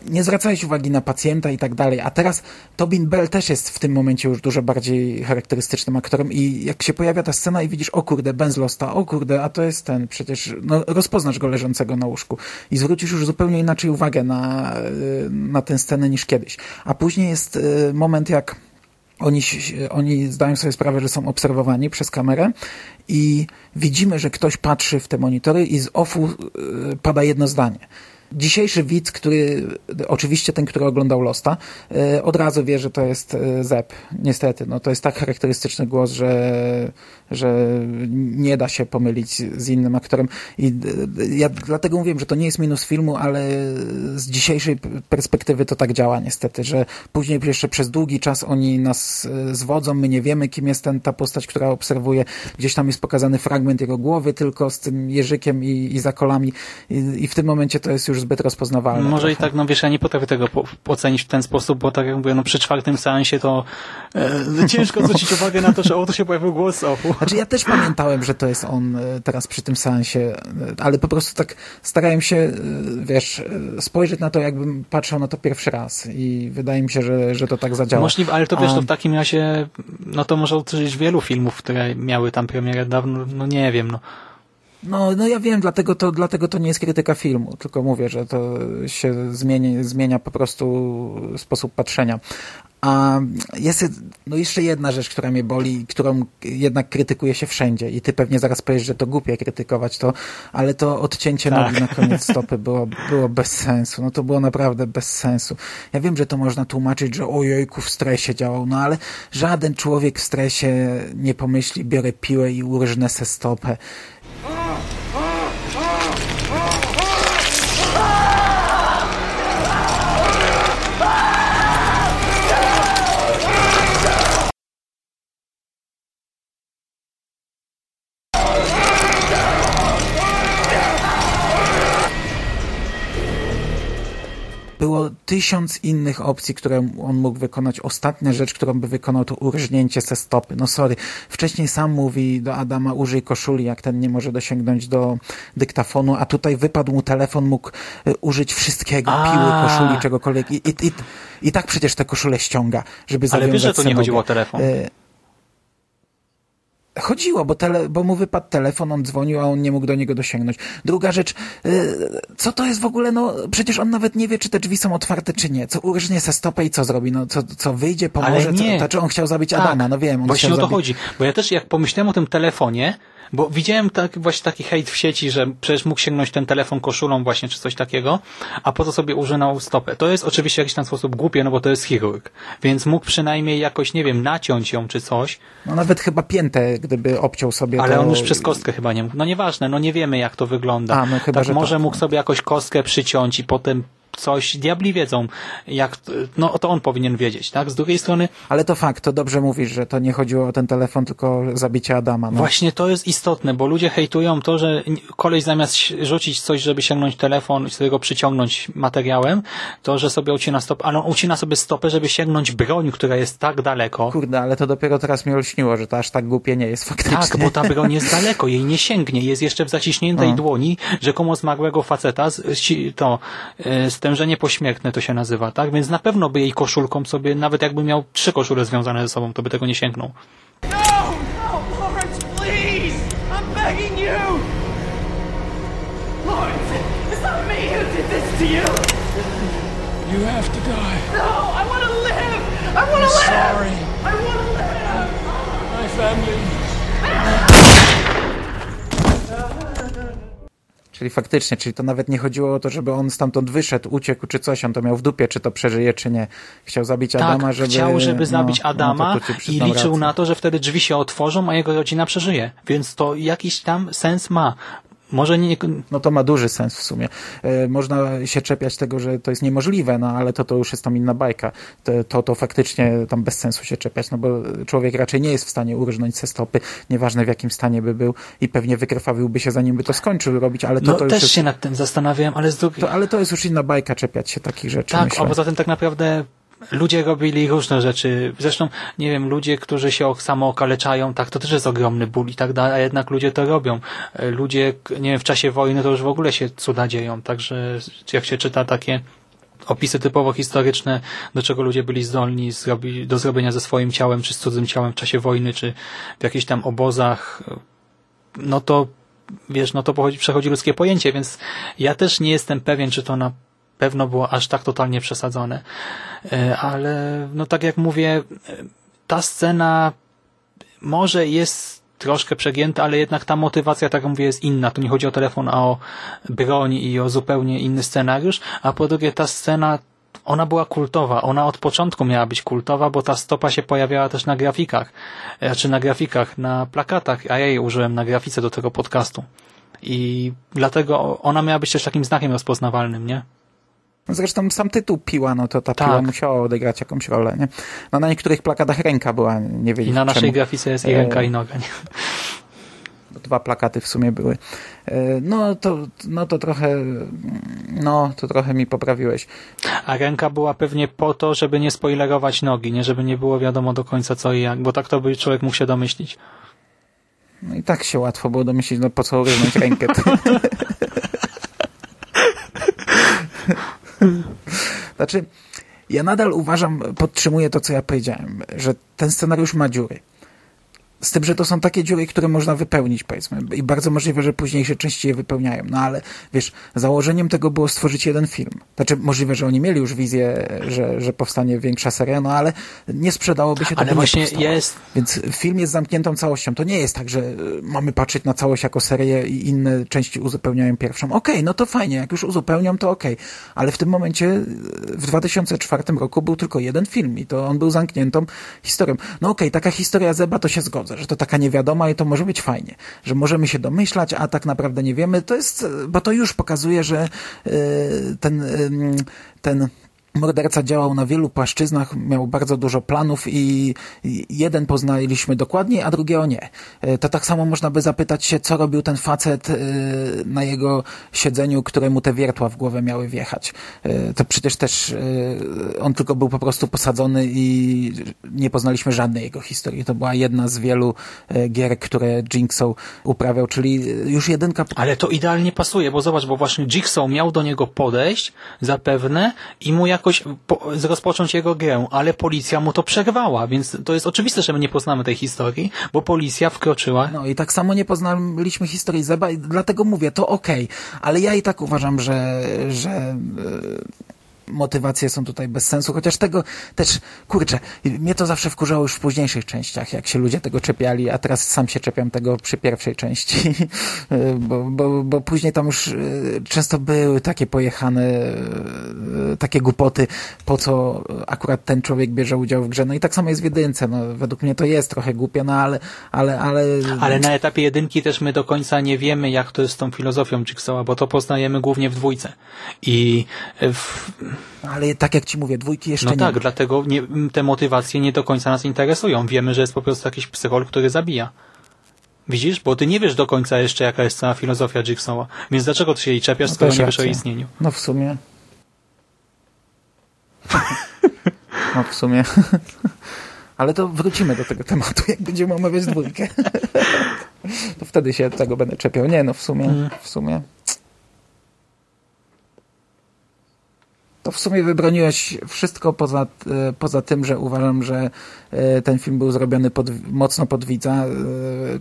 Speaker 3: nie zwracałeś uwagi na pacjenta i tak dalej. A teraz Tobin Bell też jest w tym momencie już dużo bardziej charakterystycznym aktorem i jak się pojawia ta scena i widzisz, o kurde, Ben z Losta, o kurde, a to jest ten, przecież no, rozpoznasz go leżącego na łóżku i zwrócisz już zupełnie inaczej uwagę na, y, na tę scenę niż kiedyś. A później jest y, moment, jak oni, oni zdają sobie sprawę, że są obserwowani przez kamerę i widzimy, że ktoś patrzy w te monitory i z offu y, pada jedno zdanie. Dzisiejszy widz, który, oczywiście ten, który oglądał Losta, y, od razu wie, że to jest y, Zep. Niestety, no to jest tak charakterystyczny głos, że, że nie da się pomylić z innym aktorem. I ja dlatego mówię, że to nie jest minus filmu, ale z dzisiejszej perspektywy to tak działa niestety, że później jeszcze przez długi czas oni nas zwodzą, my nie wiemy, kim jest ten, ta postać, która obserwuje. Gdzieś tam jest pokazany fragment jego głowy tylko z tym jeżykiem i, i zakolami I, i w tym momencie to jest już zbyt rozpoznawalne.
Speaker 2: Może
Speaker 3: trochę.
Speaker 2: i tak, no wiesz, ja nie potrafię tego po, ocenić w ten sposób, bo tak jak mówię, no przy czwartym seansie to e, ciężko zwrócić uwagę na to, że o, to się pojawił głos z ofu.
Speaker 3: Znaczy ja też pamiętałem, że to jest on e, teraz przy tym seansie, e, ale po prostu tak starałem się, e, wiesz, spojrzeć na to, jakbym patrzył na to pierwszy raz i wydaje mi się, że, że to tak zadziała.
Speaker 2: Możliwe, ale to wiesz, to w takim razie, no to może użyć wielu filmów, które miały tam premierę dawno, no nie wiem, no.
Speaker 3: No, no ja wiem, dlatego to, dlatego to nie jest krytyka filmu, tylko mówię, że to się zmieni, zmienia po prostu sposób patrzenia. A jest no jeszcze jedna rzecz, która mnie boli, którą jednak krytykuje się wszędzie i ty pewnie zaraz powiesz, że to głupie krytykować to, ale to odcięcie
Speaker 2: Tak.
Speaker 3: nogi na koniec stopy było, było bez sensu. No to było naprawdę bez sensu. Ja wiem, że to można tłumaczyć, że ojejku w stresie działał, no ale żaden człowiek w stresie nie pomyśli, biorę piłę i urżnę se stopę. Było tysiąc innych opcji, które on mógł wykonać. Ostatnia rzecz, którą by wykonał, to urżnięcie se stopy. No sorry. Wcześniej sam mówi do Adama, użyj koszuli, jak ten nie może dosięgnąć do dyktafonu, a tutaj wypadł mu telefon, mógł y, użyć wszystkiego,
Speaker 2: A.
Speaker 3: piły, koszuli, czegokolwiek. I, i, i, I tak przecież te koszule ściąga, żeby
Speaker 2: Ale
Speaker 3: zawiązać
Speaker 2: wiesz, że to nie chodziło o telefon.
Speaker 3: Chodziło, bo, tele, bo mu wypadł telefon, on dzwonił, a on nie mógł do niego dosięgnąć. Druga rzecz, y, co to jest w ogóle, no przecież on nawet nie wie, czy te drzwi są otwarte, czy nie. Co urżnie se stopę i co zrobi? No co, co wyjdzie, pomoże? Co, to, czy on chciał zabić Adama? No wiem, on
Speaker 2: Właśnie o to chodzi. Bo ja też jak pomyślałem o tym telefonie, bo widziałem tak, właśnie taki hejt w sieci, że przecież mógł sięgnąć ten telefon koszulą właśnie, czy coś takiego, a po co sobie użynał stopę. To jest oczywiście w jakiś tam sposób głupie, no bo to jest chirurg. Więc mógł przynajmniej jakoś, nie wiem, naciąć ją czy coś,
Speaker 3: No nawet chyba piętę, gdyby obciął sobie
Speaker 2: ale
Speaker 3: to...
Speaker 2: on już przez kostkę chyba nie mógł. No nieważne, no nie wiemy jak to wygląda.
Speaker 3: A, no chyba,
Speaker 2: tak,
Speaker 3: że
Speaker 2: może
Speaker 3: tak.
Speaker 2: mógł sobie jakoś kostkę przyciąć i potem coś, diabli wiedzą, jak, no to on powinien wiedzieć, tak? Z drugiej strony,
Speaker 3: Ale to fakt, to dobrze mówisz, że to nie chodziło o ten telefon, tylko o zabicie Adama. No.
Speaker 2: Właśnie to jest istotne, bo ludzie hejtują to, że koleś zamiast rzucić coś, żeby sięgnąć telefon i sobie go przyciągnąć materiałem, to, że sobie ucina stopę, ale on ucina sobie stopę, żeby sięgnąć broń, która jest tak daleko.
Speaker 3: Kurde, ale to dopiero teraz mi olśniło, że to aż tak głupie nie jest faktycznie.
Speaker 2: Tak, bo ta broń jest daleko, jej nie sięgnie, jest jeszcze w zaciśniętej
Speaker 3: No.
Speaker 2: dłoni rzekomo zmarłego faceta, z, to e, stężenie pośmiertne to się nazywa, tak? Więc na pewno by jej koszulką sobie, nawet jakby miał trzy koszule związane ze sobą, to by tego nie sięgnął.
Speaker 4: No! No, Lawrence, please! I'm begging you! Lawrence, it's not me who did this to you!
Speaker 7: You have to die.
Speaker 4: No, I want to live! I want to live!
Speaker 7: Sorry.
Speaker 4: I want to live!
Speaker 7: My family.
Speaker 3: Czyli faktycznie, czyli to nawet nie chodziło o to, żeby on stamtąd wyszedł, uciekł czy coś, on to miał w dupie, czy to przeżyje, czy nie. Chciał zabić
Speaker 2: Tak,
Speaker 3: Adama, żeby...
Speaker 2: chciał, żeby
Speaker 3: no,
Speaker 2: zabić
Speaker 3: no,
Speaker 2: Adama
Speaker 3: ci
Speaker 2: i liczył
Speaker 3: rację.
Speaker 2: na to, że wtedy drzwi się otworzą, a jego rodzina przeżyje. Więc to jakiś tam sens ma. Może nie,
Speaker 3: No to ma duży sens w sumie. E, Można się czepiać tego, że to jest niemożliwe, no ale to to już jest tam inna bajka. To, to, to faktycznie tam bez sensu się czepiać, no bo człowiek raczej nie jest w stanie urżnąć ze stopy, nieważne w jakim stanie by był i pewnie wykrwawiłby się zanim by to skończył robić, ale to,
Speaker 2: no
Speaker 3: to już
Speaker 2: też
Speaker 3: jest...
Speaker 2: się nad tym zastanawiałem, ale z drugiej...
Speaker 3: To, ale to jest już inna bajka czepiać się takich rzeczy,
Speaker 2: Tak,
Speaker 3: myślę.
Speaker 2: a poza tym tak naprawdę ludzie robili różne rzeczy. Zresztą, nie wiem, ludzie, którzy się samo okaleczają, tak, to też jest ogromny ból i tak dalej, a jednak ludzie to robią. E, Ludzie, nie wiem, w czasie wojny to już w ogóle się cuda dzieją, także jak się czyta takie opisy typowo historyczne, do czego ludzie byli zdolni zrobi, do zrobienia ze swoim ciałem, czy z cudzym ciałem w czasie wojny, czy w jakichś tam obozach, no to wiesz, no to przechodzi ludzkie pojęcie, więc ja też nie jestem pewien, czy to na pewno było aż tak totalnie przesadzone. E, Ale no tak jak mówię, e, ta scena może jest troszkę przegięta, ale jednak ta motywacja, tak jak mówię, jest inna. Tu nie chodzi o telefon, a o broń i o zupełnie inny scenariusz. A po drugie, ta scena ona była kultowa. Ona od początku miała być kultowa, bo ta stopa się pojawiała też na grafikach. E, Czy na grafikach, na plakatach, a ja jej użyłem na grafice do tego podcastu. I dlatego ona miała być też takim znakiem rozpoznawalnym, nie?
Speaker 3: No Zresztą sam tytuł Piła, no to ta
Speaker 2: Tak.
Speaker 3: piła musiała odegrać jakąś rolę, nie? No na niektórych plakatach ręka była, nie
Speaker 2: I
Speaker 3: wiedzieć
Speaker 2: na naszej
Speaker 3: czemu.
Speaker 2: grafice jest i
Speaker 3: E,
Speaker 2: ręka, i noga. Nie?
Speaker 3: Dwa plakaty w sumie były. E, No to, no to trochę, no to trochę mi poprawiłeś.
Speaker 2: A ręka była pewnie po to, żeby nie spoilerować nogi, nie żeby nie było wiadomo do końca co i jak, bo tak to by człowiek mógł się domyślić.
Speaker 3: No i tak się łatwo było domyślić, no po co urywać rękę. znaczy, ja nadal uważam, podtrzymuję to, co ja powiedziałem, że ten scenariusz ma dziury. Z tym, że to są takie dziury, które można wypełnić, powiedzmy. I bardzo możliwe, że późniejsze części je wypełniają. No ale, wiesz, założeniem tego było stworzyć jeden film. Znaczy, możliwe, że oni mieli już wizję, że, że powstanie większa seria, no ale nie sprzedałoby się to,
Speaker 2: Ale właśnie jest
Speaker 3: Więc film jest zamkniętą całością. To nie jest tak, że y, mamy patrzeć na całość jako serię i inne części uzupełniają pierwszą. Okej, no to fajnie, jak już uzupełniam, to okej. Ale w tym momencie y, w 2004 roku był tylko jeden film i to on był zamkniętą historią. No okej, taka historia Zeba to się zgodzę, że to taka niewiadoma i to może być fajnie, że możemy się domyślać, a tak naprawdę nie wiemy. To jest, bo to już pokazuje, że y, ten, ten Morderca działał na wielu płaszczyznach, miał bardzo dużo planów i jeden poznaliśmy dokładnie, a drugiego nie. E, To tak samo można by zapytać się, co robił ten facet e, na jego siedzeniu, któremu te wiertła w głowę miały wjechać. E, To przecież też on tylko był po prostu posadzony i nie poznaliśmy żadnej jego historii. To była jedna z wielu gier, które Jinxą uprawiał, czyli już jedynka
Speaker 2: Ale to idealnie pasuje, bo zobacz, bo właśnie Jigsaw miał do niego podejść, zapewne, i mu jakoś po, rozpocząć jego grę, ale policja mu to przerwała, więc to jest oczywiste, że my nie poznamy tej historii, bo policja wkroczyła.
Speaker 3: No i tak samo nie poznaliśmy historii Zeba dlatego mówię, to okej, ale ja i tak uważam, że, że e, motywacje są tutaj bez sensu, chociaż tego też, kurczę, mnie to zawsze wkurzało już w późniejszych częściach, jak się ludzie tego czepiali, a teraz sam się czepiam tego przy pierwszej części, E, bo, bo, bo później tam już e, często były takie pojechane, e, takie głupoty, po co akurat ten człowiek bierze udział w grze, no i tak samo jest w jedynce, no według mnie to jest trochę głupie, no ale, ale, ale...
Speaker 2: Ale na etapie jedynki też my do końca nie wiemy, jak to jest z tą filozofią Jigsawa, bo to poznajemy głównie w dwójce. I w,
Speaker 3: Ale tak jak ci mówię, dwójki jeszcze
Speaker 2: no
Speaker 3: nie
Speaker 2: tak,
Speaker 3: ma.
Speaker 2: dlatego nie, te motywacje nie do końca nas interesują. Wiemy, że jest po prostu jakiś psychol, który zabija. Widzisz? Bo ty nie wiesz do końca jeszcze, jaka jest cała filozofia Jigsawa. Więc dlaczego ty się jej czepiasz,
Speaker 3: No
Speaker 2: skoro nie wiesz o istnieniu?
Speaker 3: No w sumie. No w sumie. Ale to wrócimy do tego tematu, jak będziemy omawiać dwójkę. To wtedy się tego będę czepiał. Nie, no w sumie,
Speaker 2: Mm.
Speaker 3: w sumie. To w sumie wybroniłeś wszystko poza, e, poza tym, że uważam, że e, ten film był zrobiony pod, mocno pod widza, e,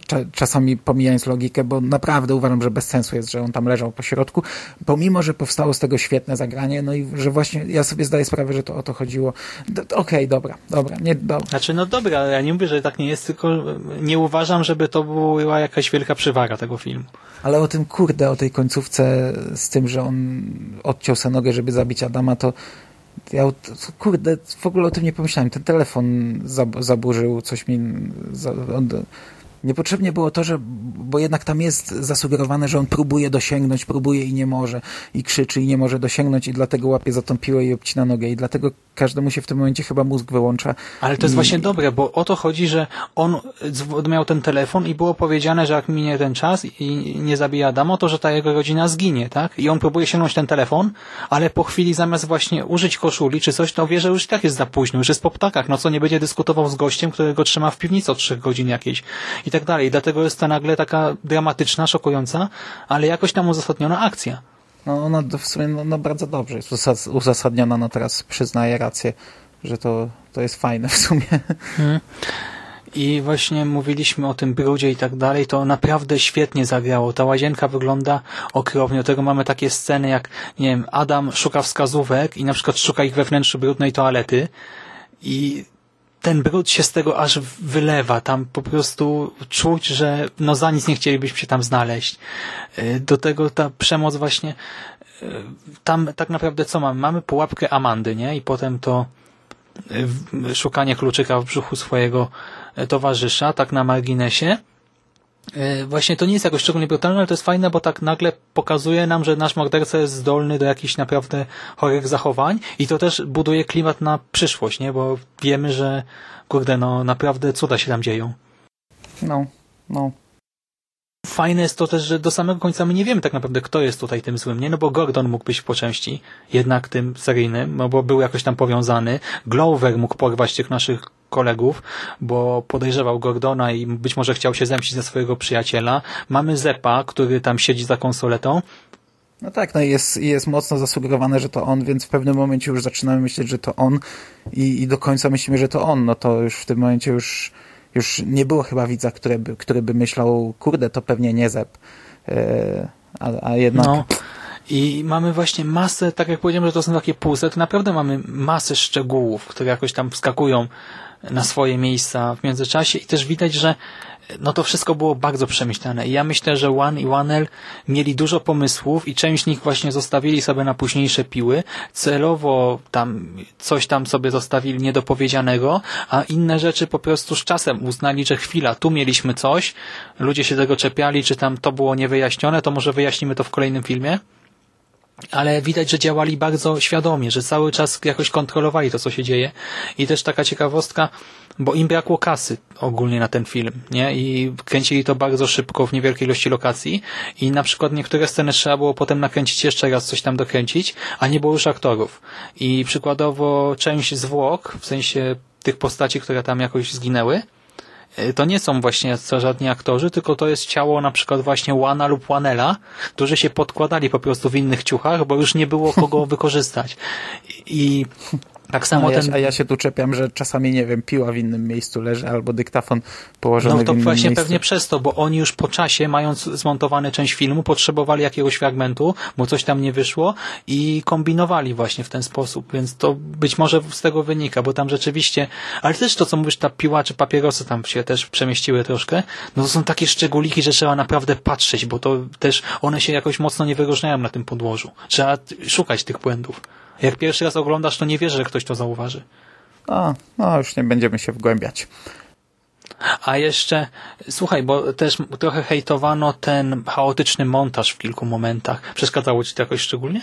Speaker 3: cza, czasami pomijając logikę, bo naprawdę uważam, że bez sensu jest, że on tam leżał po środku, pomimo, że powstało z tego świetne zagranie, no i że właśnie ja sobie zdaję sprawę, że to o to chodziło. Okej, okay, dobra, dobra, nie, dobra.
Speaker 2: Znaczy, no dobra, ale ja nie mówię, że tak nie jest, tylko nie uważam, żeby to była jakaś wielka przywara tego filmu.
Speaker 3: Ale o tym, kurde, o tej końcówce z tym, że on odciął sobie nogę, żeby zabić Adama, to ja, kurde, w ogóle o tym nie pomyślałem. Ten telefon zaburzył, coś mi... Niepotrzebnie było to, że, bo jednak tam jest zasugerowane, że on próbuje dosięgnąć, próbuje i nie może, i krzyczy i nie może dosięgnąć i dlatego łapie za tą piłę i obcina nogę i dlatego każdemu się w tym momencie chyba mózg wyłącza.
Speaker 2: Ale to jest I... właśnie dobre, bo o to chodzi, że on miał ten telefon i było powiedziane, że jak minie ten czas i nie zabija Adamo, to że ta jego rodzina zginie, tak? I on próbuje sięgnąć ten telefon, ale po chwili zamiast właśnie użyć koszuli czy coś, to wie, że już i tak jest za późno, już jest po ptakach, no co nie będzie dyskutował z gościem, którego trzyma w piwnicy od trzech godzin jakiejś i tak dalej. Dlatego jest to nagle taka dramatyczna, szokująca, ale jakoś tam uzasadniona akcja.
Speaker 3: No ona w sumie no, no bardzo dobrze jest uzasadniona, no teraz przyznaję rację, że to, to jest fajne w sumie. Hmm.
Speaker 2: I właśnie mówiliśmy o tym brudzie i tak dalej, to naprawdę świetnie zagrało. Ta łazienka wygląda okropnie. Do tego mamy takie sceny jak, nie wiem, Adam szuka wskazówek i na przykład szuka ich we wnętrzu brudnej toalety i ten brud się z tego aż wylewa. Tam po prostu czuć, że no za nic nie chcielibyśmy się tam znaleźć. Y, do tego ta przemoc właśnie y, tam tak naprawdę co mamy? Mamy pułapkę Amandy, nie? I potem to y, szukanie kluczyka w brzuchu swojego towarzysza, tak na marginesie. E, właśnie to nie jest jakoś szczególnie brutalne, ale to jest fajne, bo tak nagle pokazuje nam, że nasz morderca jest zdolny do jakichś naprawdę chorych zachowań i to też buduje klimat na przyszłość, nie? Bo wiemy, że kurde, no naprawdę cuda się tam dzieją.
Speaker 3: No, no.
Speaker 2: Fajne jest to też, że do samego końca my nie wiemy tak naprawdę, kto jest tutaj tym złym, nie? No bo Gordon mógł być po części jednak tym seryjnym, no bo był jakoś tam powiązany. Glover mógł porwać tych naszych kolegów, bo podejrzewał Gordona i być może chciał się zemścić za swojego przyjaciela. Mamy Zepa, który tam siedzi za konsoletą.
Speaker 3: No tak, no jest, jest mocno zasugerowane, że to on, więc w pewnym momencie już zaczynamy myśleć, że to on i, i do końca myślimy, że to on. No to już w tym momencie już, już nie było chyba widza, który by, który by myślał, kurde, to pewnie nie Zep. Yy, a, a jednak... No.
Speaker 2: I mamy właśnie masę, tak jak powiedziałem, że to są takie pulse, to naprawdę mamy masę szczegółów, które jakoś tam wskakują na swoje miejsca w międzyczasie i też widać, że no to wszystko było bardzo przemyślane. I ja myślę, że One i OneL mieli dużo pomysłów i część z nich właśnie zostawili sobie na późniejsze piły, celowo tam coś tam sobie zostawili niedopowiedzianego, a inne rzeczy po prostu z czasem uznali, że chwila, tu mieliśmy coś, ludzie się tego czepiali, czy tam to było niewyjaśnione, to może wyjaśnimy to w kolejnym filmie. Ale widać, że działali bardzo świadomie, że cały czas jakoś kontrolowali to, co się dzieje. I też taka ciekawostka, bo im brakło kasy ogólnie na ten film, nie? I kręcili to bardzo szybko w niewielkiej ilości lokacji i na przykład niektóre sceny trzeba było potem nakręcić jeszcze raz, coś tam dokręcić, a nie było już aktorów. I przykładowo część zwłok, w sensie tych postaci, które tam jakoś zginęły, E, to nie są właśnie co żadni aktorzy, tylko to jest ciało na przykład właśnie Łana lub Łanela, którzy się podkładali po prostu w innych ciuchach, bo już nie było kogo wykorzystać. I tak samo
Speaker 3: a
Speaker 2: ja,
Speaker 3: ten... A ja się tu czepiam, że czasami, nie wiem, piła w innym miejscu leży albo dyktafon położony
Speaker 2: No to
Speaker 3: w innym
Speaker 2: właśnie
Speaker 3: miejscu.
Speaker 2: pewnie przez to, bo oni już po czasie, mając zmontowany część filmu, potrzebowali jakiegoś fragmentu, bo coś tam nie wyszło i kombinowali właśnie w ten sposób, więc to być może z tego wynika, bo tam rzeczywiście, ale też to, co mówisz, ta piła czy papierosy tam się też przemieściły troszkę, no to są takie szczególiki, że trzeba naprawdę patrzeć, bo to też one się jakoś mocno nie wyróżniają na tym podłożu. Trzeba szukać tych błędów. Jak pierwszy raz oglądasz, to nie wiesz, że ktoś to zauważy.
Speaker 3: No, no już nie będziemy się wgłębiać.
Speaker 2: A jeszcze, słuchaj, bo też trochę hejtowano ten chaotyczny montaż w kilku momentach. Przeszkadzało ci to jakoś szczególnie?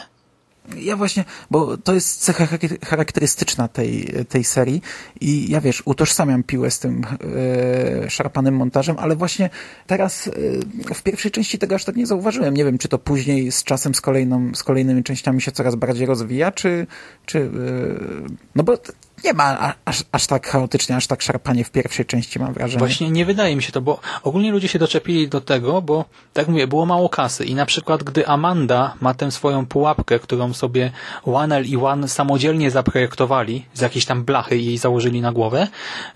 Speaker 3: Ja właśnie, bo to jest cecha charakterystyczna tej, tej serii i ja wiesz, utożsamiam piłę z tym e, szarpanym montażem, ale właśnie teraz e, w pierwszej części tego aż tak nie zauważyłem. Nie wiem, czy to później z czasem, z, kolejną, z kolejnymi częściami się coraz bardziej rozwija, czy, czy e, no bo nie ma aż, aż tak chaotycznie, aż tak szarpanie w pierwszej części, mam wrażenie.
Speaker 2: Właśnie nie wydaje mi się to, bo ogólnie ludzie się doczepili do tego, bo tak mówię, było mało kasy i na przykład gdy Amanda ma tę swoją pułapkę, którą sobie Wanel i One samodzielnie zaprojektowali z jakiejś tam blachy i jej założyli na głowę,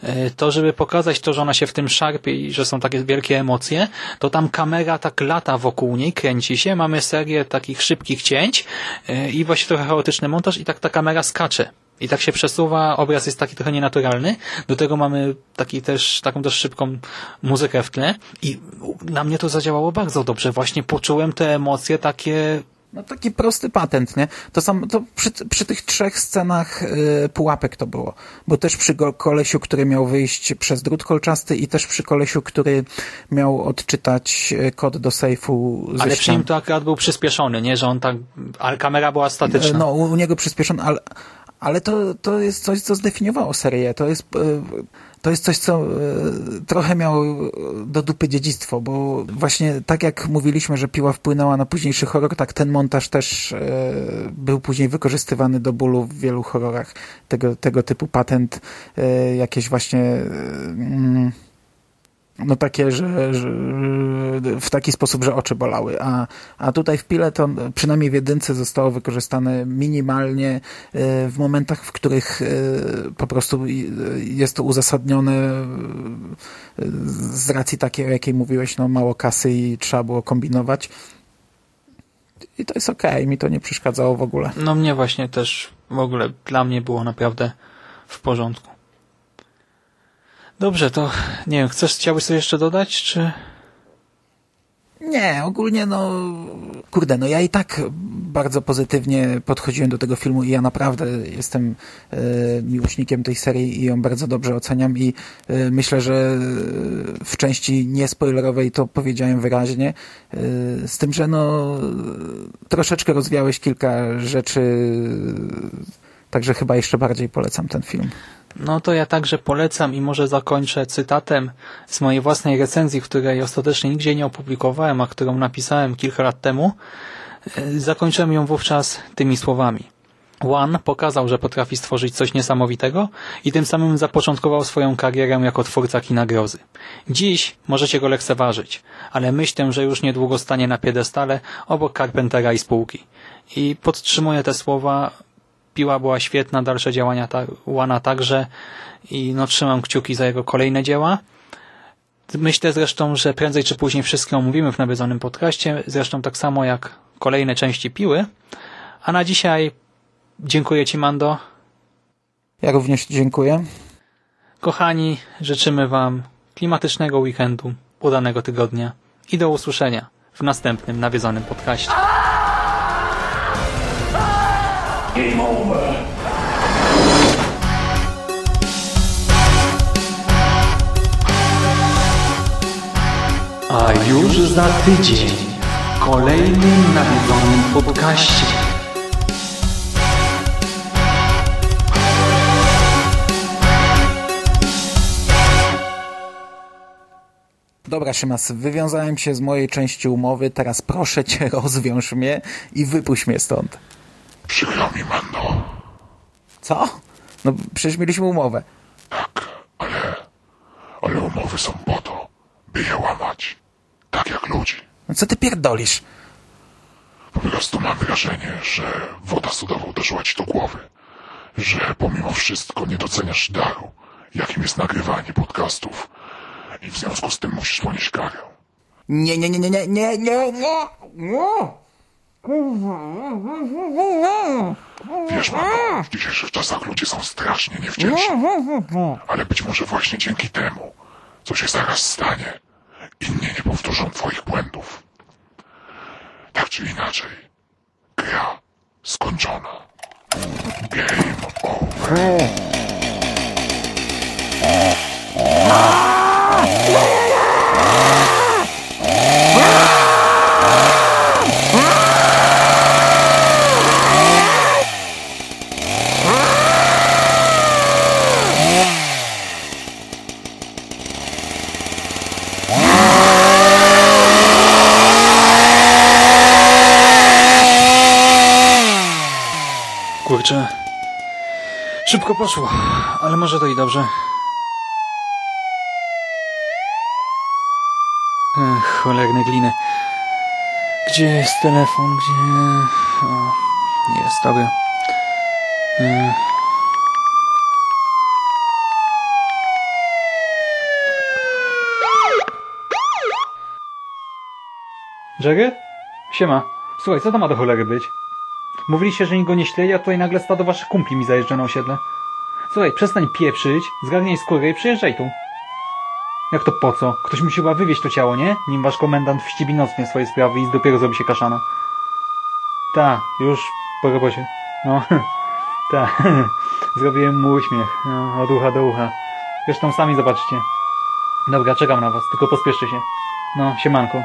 Speaker 2: e, to żeby pokazać to, że ona się w tym szarpie i że są takie wielkie emocje, to tam kamera tak lata wokół niej, kręci się, mamy serię takich szybkich cięć e, i właśnie trochę chaotyczny montaż i tak ta kamera skacze. I tak się przesuwa, obraz jest taki trochę nienaturalny. Do tego mamy taki też, taką też szybką muzykę w tle. I na mnie to zadziałało bardzo dobrze. Właśnie poczułem te emocje takie
Speaker 3: No taki prosty patent, nie? To sam, to przy, przy tych trzech scenach y, pułapek to było. Bo też przy kolesiu, który miał wyjść przez drut kolczasty i też przy kolesiu, który miał odczytać y, kod do sejfu ze
Speaker 2: Ale przy nim to akurat był przyspieszony, nie? Że on tak... Ale kamera była statyczna.
Speaker 3: No, u, u niego przyspieszony, ale, ale to, to jest coś, co zdefiniowało serię. To jest, e, to jest coś, co e, trochę miało do dupy dziedzictwo, bo właśnie tak jak mówiliśmy, że piła wpłynęła na późniejszy horror, tak ten montaż też e, był później wykorzystywany do bólu w wielu horrorach. Tego, tego typu patent, jakieś właśnie mm, no takie, że, że w taki sposób, że oczy bolały. A, a tutaj w Pile to przynajmniej w jedynce zostało wykorzystane minimalnie e, w momentach, w których e, po prostu jest to uzasadnione e, z racji takiej, o jakiej mówiłeś, no mało kasy i trzeba było kombinować. I to jest okej, mi to nie przeszkadzało w ogóle.
Speaker 2: No mnie właśnie też w ogóle dla mnie było naprawdę w porządku. Dobrze, to nie wiem, chcesz, chciałbyś coś jeszcze dodać, czy...
Speaker 3: Nie, ogólnie no, kurde, no ja i tak bardzo pozytywnie podchodziłem do tego filmu i ja naprawdę jestem e, miłośnikiem tej serii i ją bardzo dobrze oceniam i e, myślę, że w części niespoilerowej to powiedziałem wyraźnie, e, z tym, że no troszeczkę rozwiałeś kilka rzeczy, także chyba jeszcze bardziej polecam ten film.
Speaker 2: No to ja także polecam i może zakończę cytatem z mojej własnej recenzji, której ostatecznie nigdzie nie opublikowałem, a którą napisałem kilka lat temu. E, Zakończyłem ją wówczas tymi słowami. One pokazał, że potrafi stworzyć coś niesamowitego i tym samym zapoczątkował swoją karierę jako twórca kina grozy. Dziś możecie go lekceważyć, ale myślę, że już niedługo stanie na piedestale obok Carpentera i spółki. I podtrzymuję te słowa, Piła była świetna, dalsze działania ta, Łana także i no trzymam kciuki za jego kolejne dzieła. Myślę zresztą, że prędzej czy później wszystkie omówimy w nawiedzonym podcaście, zresztą tak samo jak kolejne części Piły. A na dzisiaj dziękuję Ci Mando.
Speaker 3: Ja również dziękuję.
Speaker 2: Kochani, życzymy Wam klimatycznego weekendu, udanego tygodnia i do usłyszenia w następnym nawiedzonym podcaście. Już za tydzień w kolejnym nawiedzonym podcaście.
Speaker 3: Dobra, Szymas, wywiązałem się z mojej części umowy, teraz proszę cię, rozwiąż mnie i wypuść mnie stąd.
Speaker 1: Przykro mi, Mando.
Speaker 3: Co? No przecież mieliśmy umowę.
Speaker 1: Tak, ale... Ale umowy są po to, by je łamać. Tak jak ludzi.
Speaker 3: No co ty pierdolisz?
Speaker 1: Po prostu mam wrażenie, że woda sodowa uderzyła ci do głowy. Że pomimo wszystko nie doceniasz daru, jakim jest nagrywanie podcastów. I w związku z tym musisz ponieść karę.
Speaker 3: Nie, nie, nie, nie, nie, nie, nie, nie, nie.
Speaker 1: Wiesz, Mando, w dzisiejszych czasach ludzie są strasznie niewdzięczni. Ale być może właśnie dzięki temu, co się zaraz stanie, inni nie powtórzą twoich błędów. Tak czy inaczej, gra skończona. Game over.
Speaker 2: Kurczę, Szybko poszło, ale może to i dobrze. Ech, cholerne gliny. Gdzie jest telefon? Gdzie... O, jest, dobra. Ech. Siema. Słuchaj, co to ma do cholery być? Mówiliście, że nikt go nie śledzi, a tutaj nagle stado waszych kumpli mi zajeżdża na osiedle. Słuchaj, przestań pieprzyć, zgarnij skórę i przyjeżdżaj tu. Jak to po co? Ktoś musi chyba wywieźć to ciało, nie? Nim wasz komendant wścibi nocnie swoje sprawy i dopiero zrobi się kaszana. Ta, już po robocie. No, ta. Zrobiłem mu uśmiech. No, od ucha do ucha. Zresztą sami zobaczycie. Dobra, czekam na was, tylko pospieszcie się. No, siemanko.